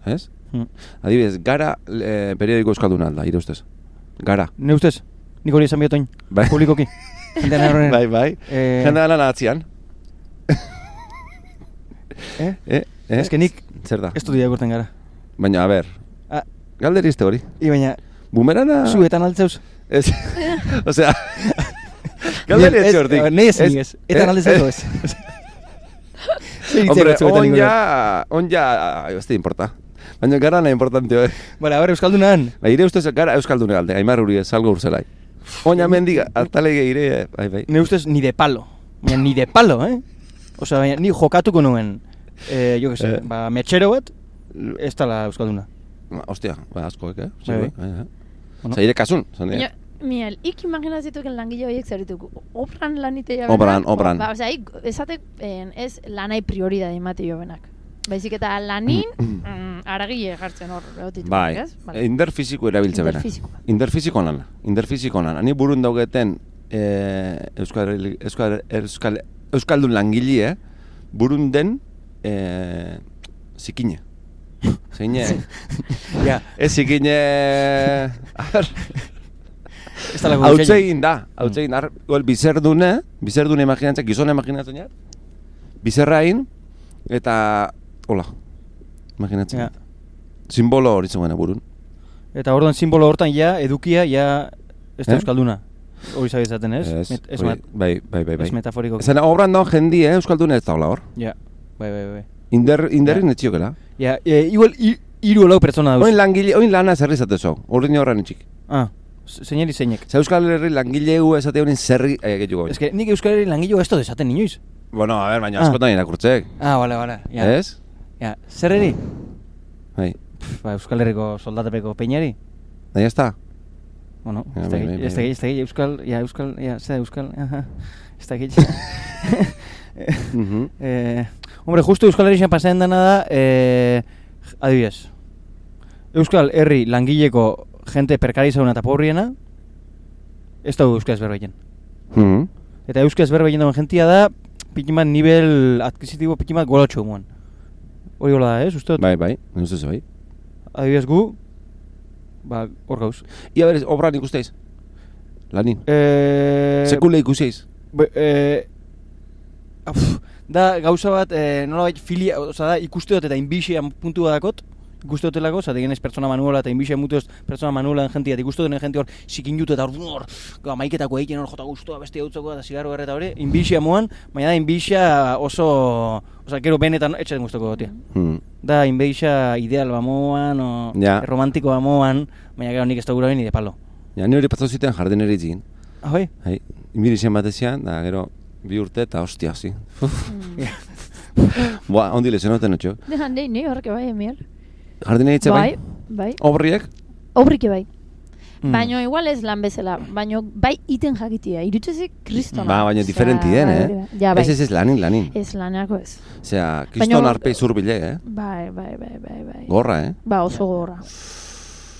ez? Mm. Adibidez, gara e, periodiko euskalduna alda, ire ustez. Gara. Ne ustez? Nik hori esan biotoin. Bai. Publikoki. Bai, bai. Eh, Jende lan atzian. eh? Eh? Eh? Ez que nik Zer da? ez irakurten gara. Baina, a ber, Ah, galderi izte hori. i baina, Bumerana... zuetan altzeuz. Ez. Osea... Galderi Ez, ez hortik. ber, Nei ez ez. Etan Eh, aldezatu eh. ez. Hombre, on ja... On ja... Ez te importa. Baina gara nahi importante, eh? Bale, a ber, Euskaldunan. Ba, ire ustez gara euskaldune galde, aimar uri ez, salgo urzelai. Oina mendiga, atalege ire, bai, bai. Ne ustez ni de palo. Baina ni de palo, eh? Osa, baina ni jokatuko nuen, eh, jo que se, Eh. ba, metxero bat, ez tala Euskalduna. Ba, Ostia, ba, askoek, eh? Bai, bai. bai, bai. Bueno. Zaire kasun, zan Baina, dira. Miel, ik imaginazituken langile horiek zerituko. Obran lanitea Obran, obran. Ba, osea, ik, esatek, en, ez lanai prioridade emate jo benak. Baizik eta lanin, mm, aragile jartzen hor, egotitu. Bai, ez? Vale. indar fiziko erabiltze bera. Indar fiziko lana, indar fiziko lana. Ni burun daugeten eh, euskal, euskal, euskal, euskaldun langili, eh? Burun den eh, zikine. Zeine, Ja, ez zikine... A ber, ez tala Hau egin da, hau egin da, igual bizerdune, bizerdune imaginatzen, gizona imaginatzen ja, bizerrain, eta, hola, imaginatzen. Ja. Simbolo hori zegoen burun. Eta orduan simbolo hortan ja, edukia, ja, ez da Eh? Euskalduna. Hori zabizaten, ez? Ez, Met- ez, bai, bai, bai, bai. ez metaforiko. Ezen, obran daun jendi, eh, Euskalduna ez daula hor. Ja, bai, bai, bai. Inder, inderrin Ja. etxiokela. Ja, e, igual, i, iru lau pertsona dauz. Oin langile, oin lana zerri zatezo, horrein horren itxik. Ah, z- zeineri zeinek. Ze Euskal Herri langileu esate honen zerri, eh, gehiago. Ez que nik Euskal Herri langillo ez dut esaten inoiz. Bueno, a ver, baina Ah. askotan irakurtzek. Ah, bale, bale. Ja. Ez? Ja, zer eri? Bai, Ba, Euskal Herriko soldatepeko peinari? nahi ez da? Bueno, Ja, ez da bai, ez da ez da Euskal, ja, Euskal, ja, zer da Euskal, aha, ez da Mhm. eh, hombre, justo Euskal Herrixan pasatzen dena da, eh, adibidez, Euskal Herri langileko jente perkarizauna eta pobriena, ez da Euskal Ezberbaiten. Mhm. Eta Euskal Ezberbaiten dagoen jentia da, pikimat nivel adquisitibo pikimat golotxo muan. Hori hola da, ez, uste dut? Bai, bai, nire ustez bai. Adibidez gu, ba, hor gauz. Ia berez, obran ikusteiz? Lanin. Eh, Sekule ikusteiz? Be, eh, af, da gauza bat, eh, nolabait filia, oza da, ikuste dut eta inbixia puntu badakot, ikuste dutelako, zate genez pertsona manuela eta inbixia mutuz pertsona manuela jentia, eta ikuste duten jenti hor zikin jutu eta hor, hor, maiketako egiten hor jota guztua beste hautzeko eta zigarro erreta hori, inbixia moan, baina da inbixia oso, oza, gero benetan etxaten guztoko gotia. Hmm. Da, inbixia ideal bamoan, o Ja. romantiko bamoan, baina gero nik ez da gura ni de palo. Ja, ni hori patzau ziten jarden ere itzin. Ah, bai? Hai, inbiri zen batezian, da gero bi urte eta hostia, zi. Mm. Boa, ondi lezenoten otxo. Dejan, nei, nei horreke bai, Miel. Jardinetxe bai? bai, bai. Obriek? Obrike bai. Mm. Baino igual ez lan bezala, baino bai iten jakitia. Irutzezik kristona. Ba, baina diferenti den, bai, eh? hori da. Ja, bai. Ez, ez, ez, lanin, lanin. Ez lanako ez. Osea, kriston Baina- arpei zurbile, eh? Bai, bai, bai, bai, bai. Gorra, eh? Ba, oso gogorra.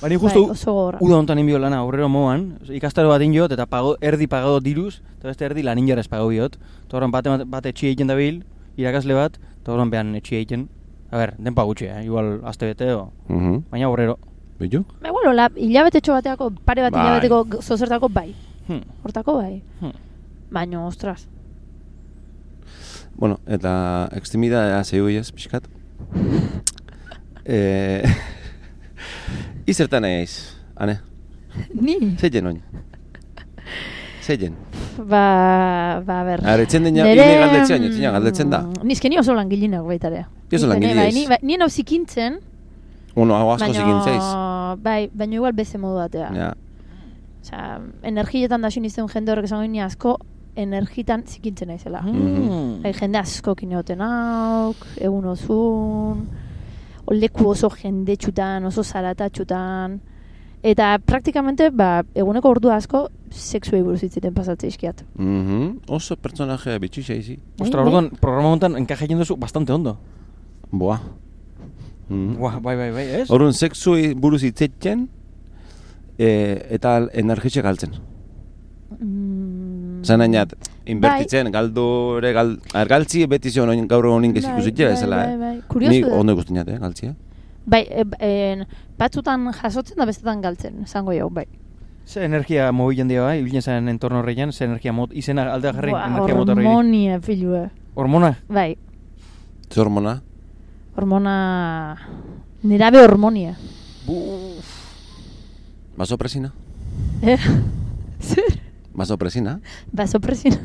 Baina justu, Bai, uda hontan inbio lana aurrero moan, ikastaro bat inbiot, eta pago, erdi pagado diruz, eta beste erdi lanin jarrez pago biot. Eta horren bate, bate etxi egiten dabil, irakasle bat, eta horren behan etxi egiten. A ber, den pagutxe, eh? igual aste bete, o... Mhm. baina aurrero. Bitu? Ba, bueno, la, hilabetetxo bateako, pare bat Bai. hilabeteko zozertako bai. Hmm. Hortako bai. Hmm. Baino, ostras. Bueno, eta extremidadea zeu ez, pixkat. eh, Izertan egeiz, ane? Ni? Zeien oin? Zeien? Ba, ba, ber. Arretzen dina, ine galdetzen, dina galdetzen da. Nizke ni oso langilenak baita ere. Ni oso langile bai, ez. Ni, bai, nien hau zikintzen, Uno, hau asko zikin zeiz. bai, baina igual beste modu batea. Ja. Osea, energietan da izan jende horrek esango ni asko energitan zikintzen naizela. Mm. Bai, jende asko kineoten auk, egun osun, leku oso jende txutan, oso zaratatxutan. Eta praktikamente, ba, eguneko ordu asko, sexuei buruz hitziten pasatzea izkiat. Mhm. Oso personaje bitxi zeizi. Ostra, orduan, programa hontan enkaja egin duzu bastante ondo. Boa. Mhm. Buah, bai, bai, bai, ez? Orduan, sexu buruz hitzetzen, e, eta energitxe galtzen. Mm, Zan nainat, inbertitzen, galdu ere, gal, galtzi beti zion oin, gaur egun ez Bai, bai, bezala, bai, eh? bai. Kuriosu Ni ondo ikusten jate, eh? Bai, e, e, batzutan jasotzen da bestetan galtzen, esango jau, bai. Ze energia mobilen dira, bai, ibiltzen zen entorno horreian, ze energia mot, izena alde jarri Buah, energia motor horri. hormonia, filue. eh? Hormona? Bai, Ze hormona? hormona... Nerabe hormonia. Basopresina? Eh? Zer? Basopresina? Basopresina.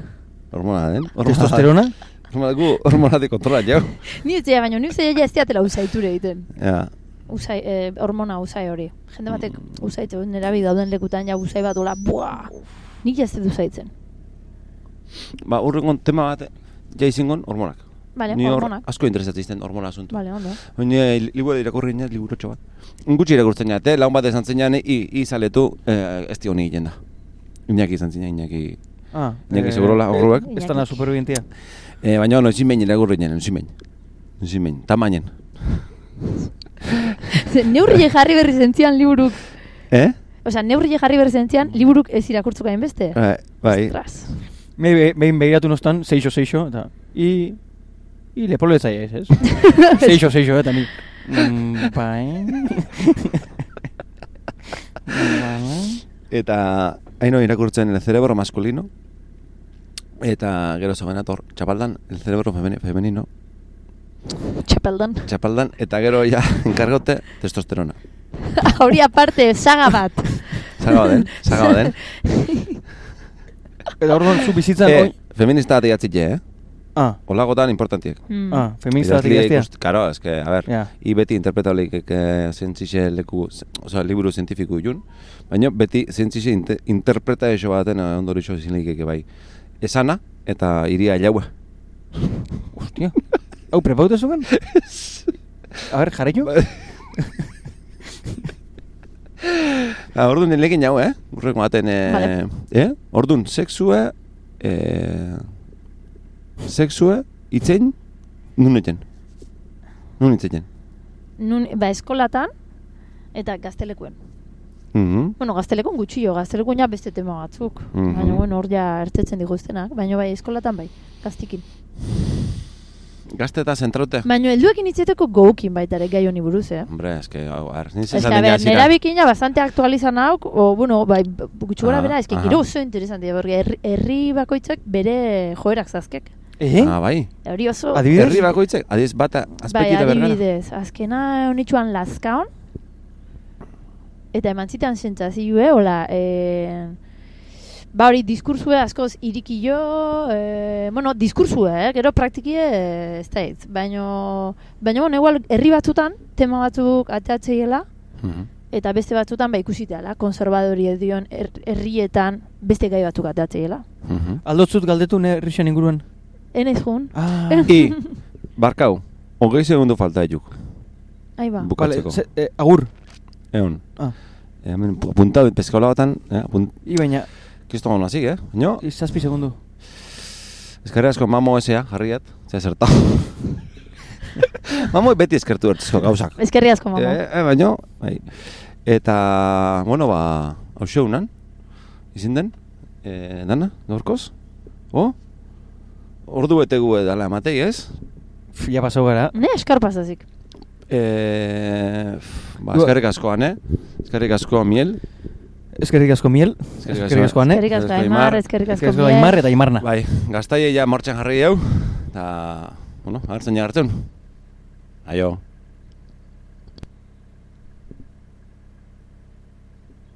Hormona den? Hormona- Testosterona? Hormona gu, hormona de kontrola, jau. Ni ez dira, baina ni uste ja ez diatela usaiture egiten. Ja. Usai, eh, hormona usai hori. Jende batek usaitze, nerabi dauden lekutan ja usai bat dola, buah! Nik ez dut usaitzen. Ba, urrengon tema bat, ja izingon, hormonak. Bale, Ni hor hormonak. asko interesatzen izten hormona asuntu. Bale, ondo. Baina liburu irakurri nien, liburutxo bat. Gutxi irakurtzen jate, laun bat esan zenean, i, i zaletu, eh, ez di honi egiten da. Iñaki izan zinen, Iñaki, Ah, Iñaki segurola, horruak. Ez dana supervientia. Eh, baina, no, ezin behin irakurri nien, ezin behin. Ezin behin, tamainen. Neurri jarri berri zentzian liburuk. Eh? Osea, neurri jarri berri zentzian liburuk ez irakurtzuko hain beste. Bai, bai. Ostras. Me, be, behin behiratu nostan, seixo, seixo, eta... I... I lepolo ez ez, ez? seixo, seixo, eta ni... Mm, bai... Eta haino irakurtzen el cerebro masculino eta gero zegoen ator txapaldan el cerebro femeni- femenino Txapeldan. txapaldan eta gero ja enkargote testosterona Hori aparte, saga bat. Zaga baden, zaga baden Eta orduan zu bizitzan... eh, Feminista bat eh? Ah, Olagotan importantiek Mm. ah, feminista bat Idazleek ikastia. ust- Karo, es que, a ver, Ja. i beti interpretable que zientzixe leku, oza, liburu zientifiku jun, baina beti zientzixe inte, interpreta eso baten eh, ondorixo ezin leikeke bai. Esana eta iria jaue. Hostia. Hau, prepauta zuen? A ver, jarri jo? Ha, orduan nirekin jau, eh? Urreko baten, eh? Vale. Eh? Orduan, sexue, eh, sexue, itzein, nun eten. Nun ba, eskolatan eta gaztelekuen. Mhm. Bueno, gaztelekun gutxio, gaztelekun ja beste tema batzuk. Mhm. Baina, bueno, hor ja ertetzen diguztenak. Baina bai, eskolatan bai, gaztikin. Gazte eta zentraute. Baina, helduekin itzeteko goukin baita ere gai honi buruz, eh? Hombre, es que, hau, ar, Ez que, a ver, nerabikin ja bastante aktualizan hauk, o, bueno, bai, gutxu gora Ah, bera, aha. giro oso interesantia, porque herri, herri bakoitzak bere joerak zazkek. Eh? Ah, bai. Hori oso... Adibidez? Herri bakoitzek, adiz bata, Bai, azpekira bergara. adibidez, azkena honitxuan lazkaon, eta eman zitan sentsazioe, hola, e, ba hori diskursue askoz irikillo, e, bueno, diskursue, eh? gero praktikie e, ez da hitz, baino, baino, bueno, igual, herri batzutan, tema batzuk ateatzeiela, Mhm. eta beste batzutan, ba ikusiteala, konservadori edion her, herrietan beste gai batzuk ateatzeiela. Mhm. Aldotzut galdetu ne rixan inguruan. Enez jun, Ah. I, barkau, hogei segundu falta eduk. Ahí ba. bukatzeko. ze, eh, agur. Egon. Ah. E, hemen pu- apunta, pezkola batan, eh, apunt, I baina, kisto gana eh? Baina, izazpi segundu. eskerri asko mamo esea, jarriat, ze zerta. mamo beti eskertu ertzeko gauzak. Eskerri asko, mamo. E, e, baina, bai. Eta, bueno, ba, hau xeunan, izin den, e, dana, gaurkoz? O? Ordu bete gu edala ematei, ez? Ja pasau gara. Ne, eskar pasazik. E, ba, eskerrik askoan, eh? Eskerrik asko miel. Eskerrik asko miel. Eskerrik asko. Asko ane. Eskerrik asko, Aimar, Aimar. eskerrik asko, asko Miel. Aimar eta Aimarna. Bai, gaztaie ja martxan jarri hau. Eta, bueno, agertzen ja hartzen. Aio.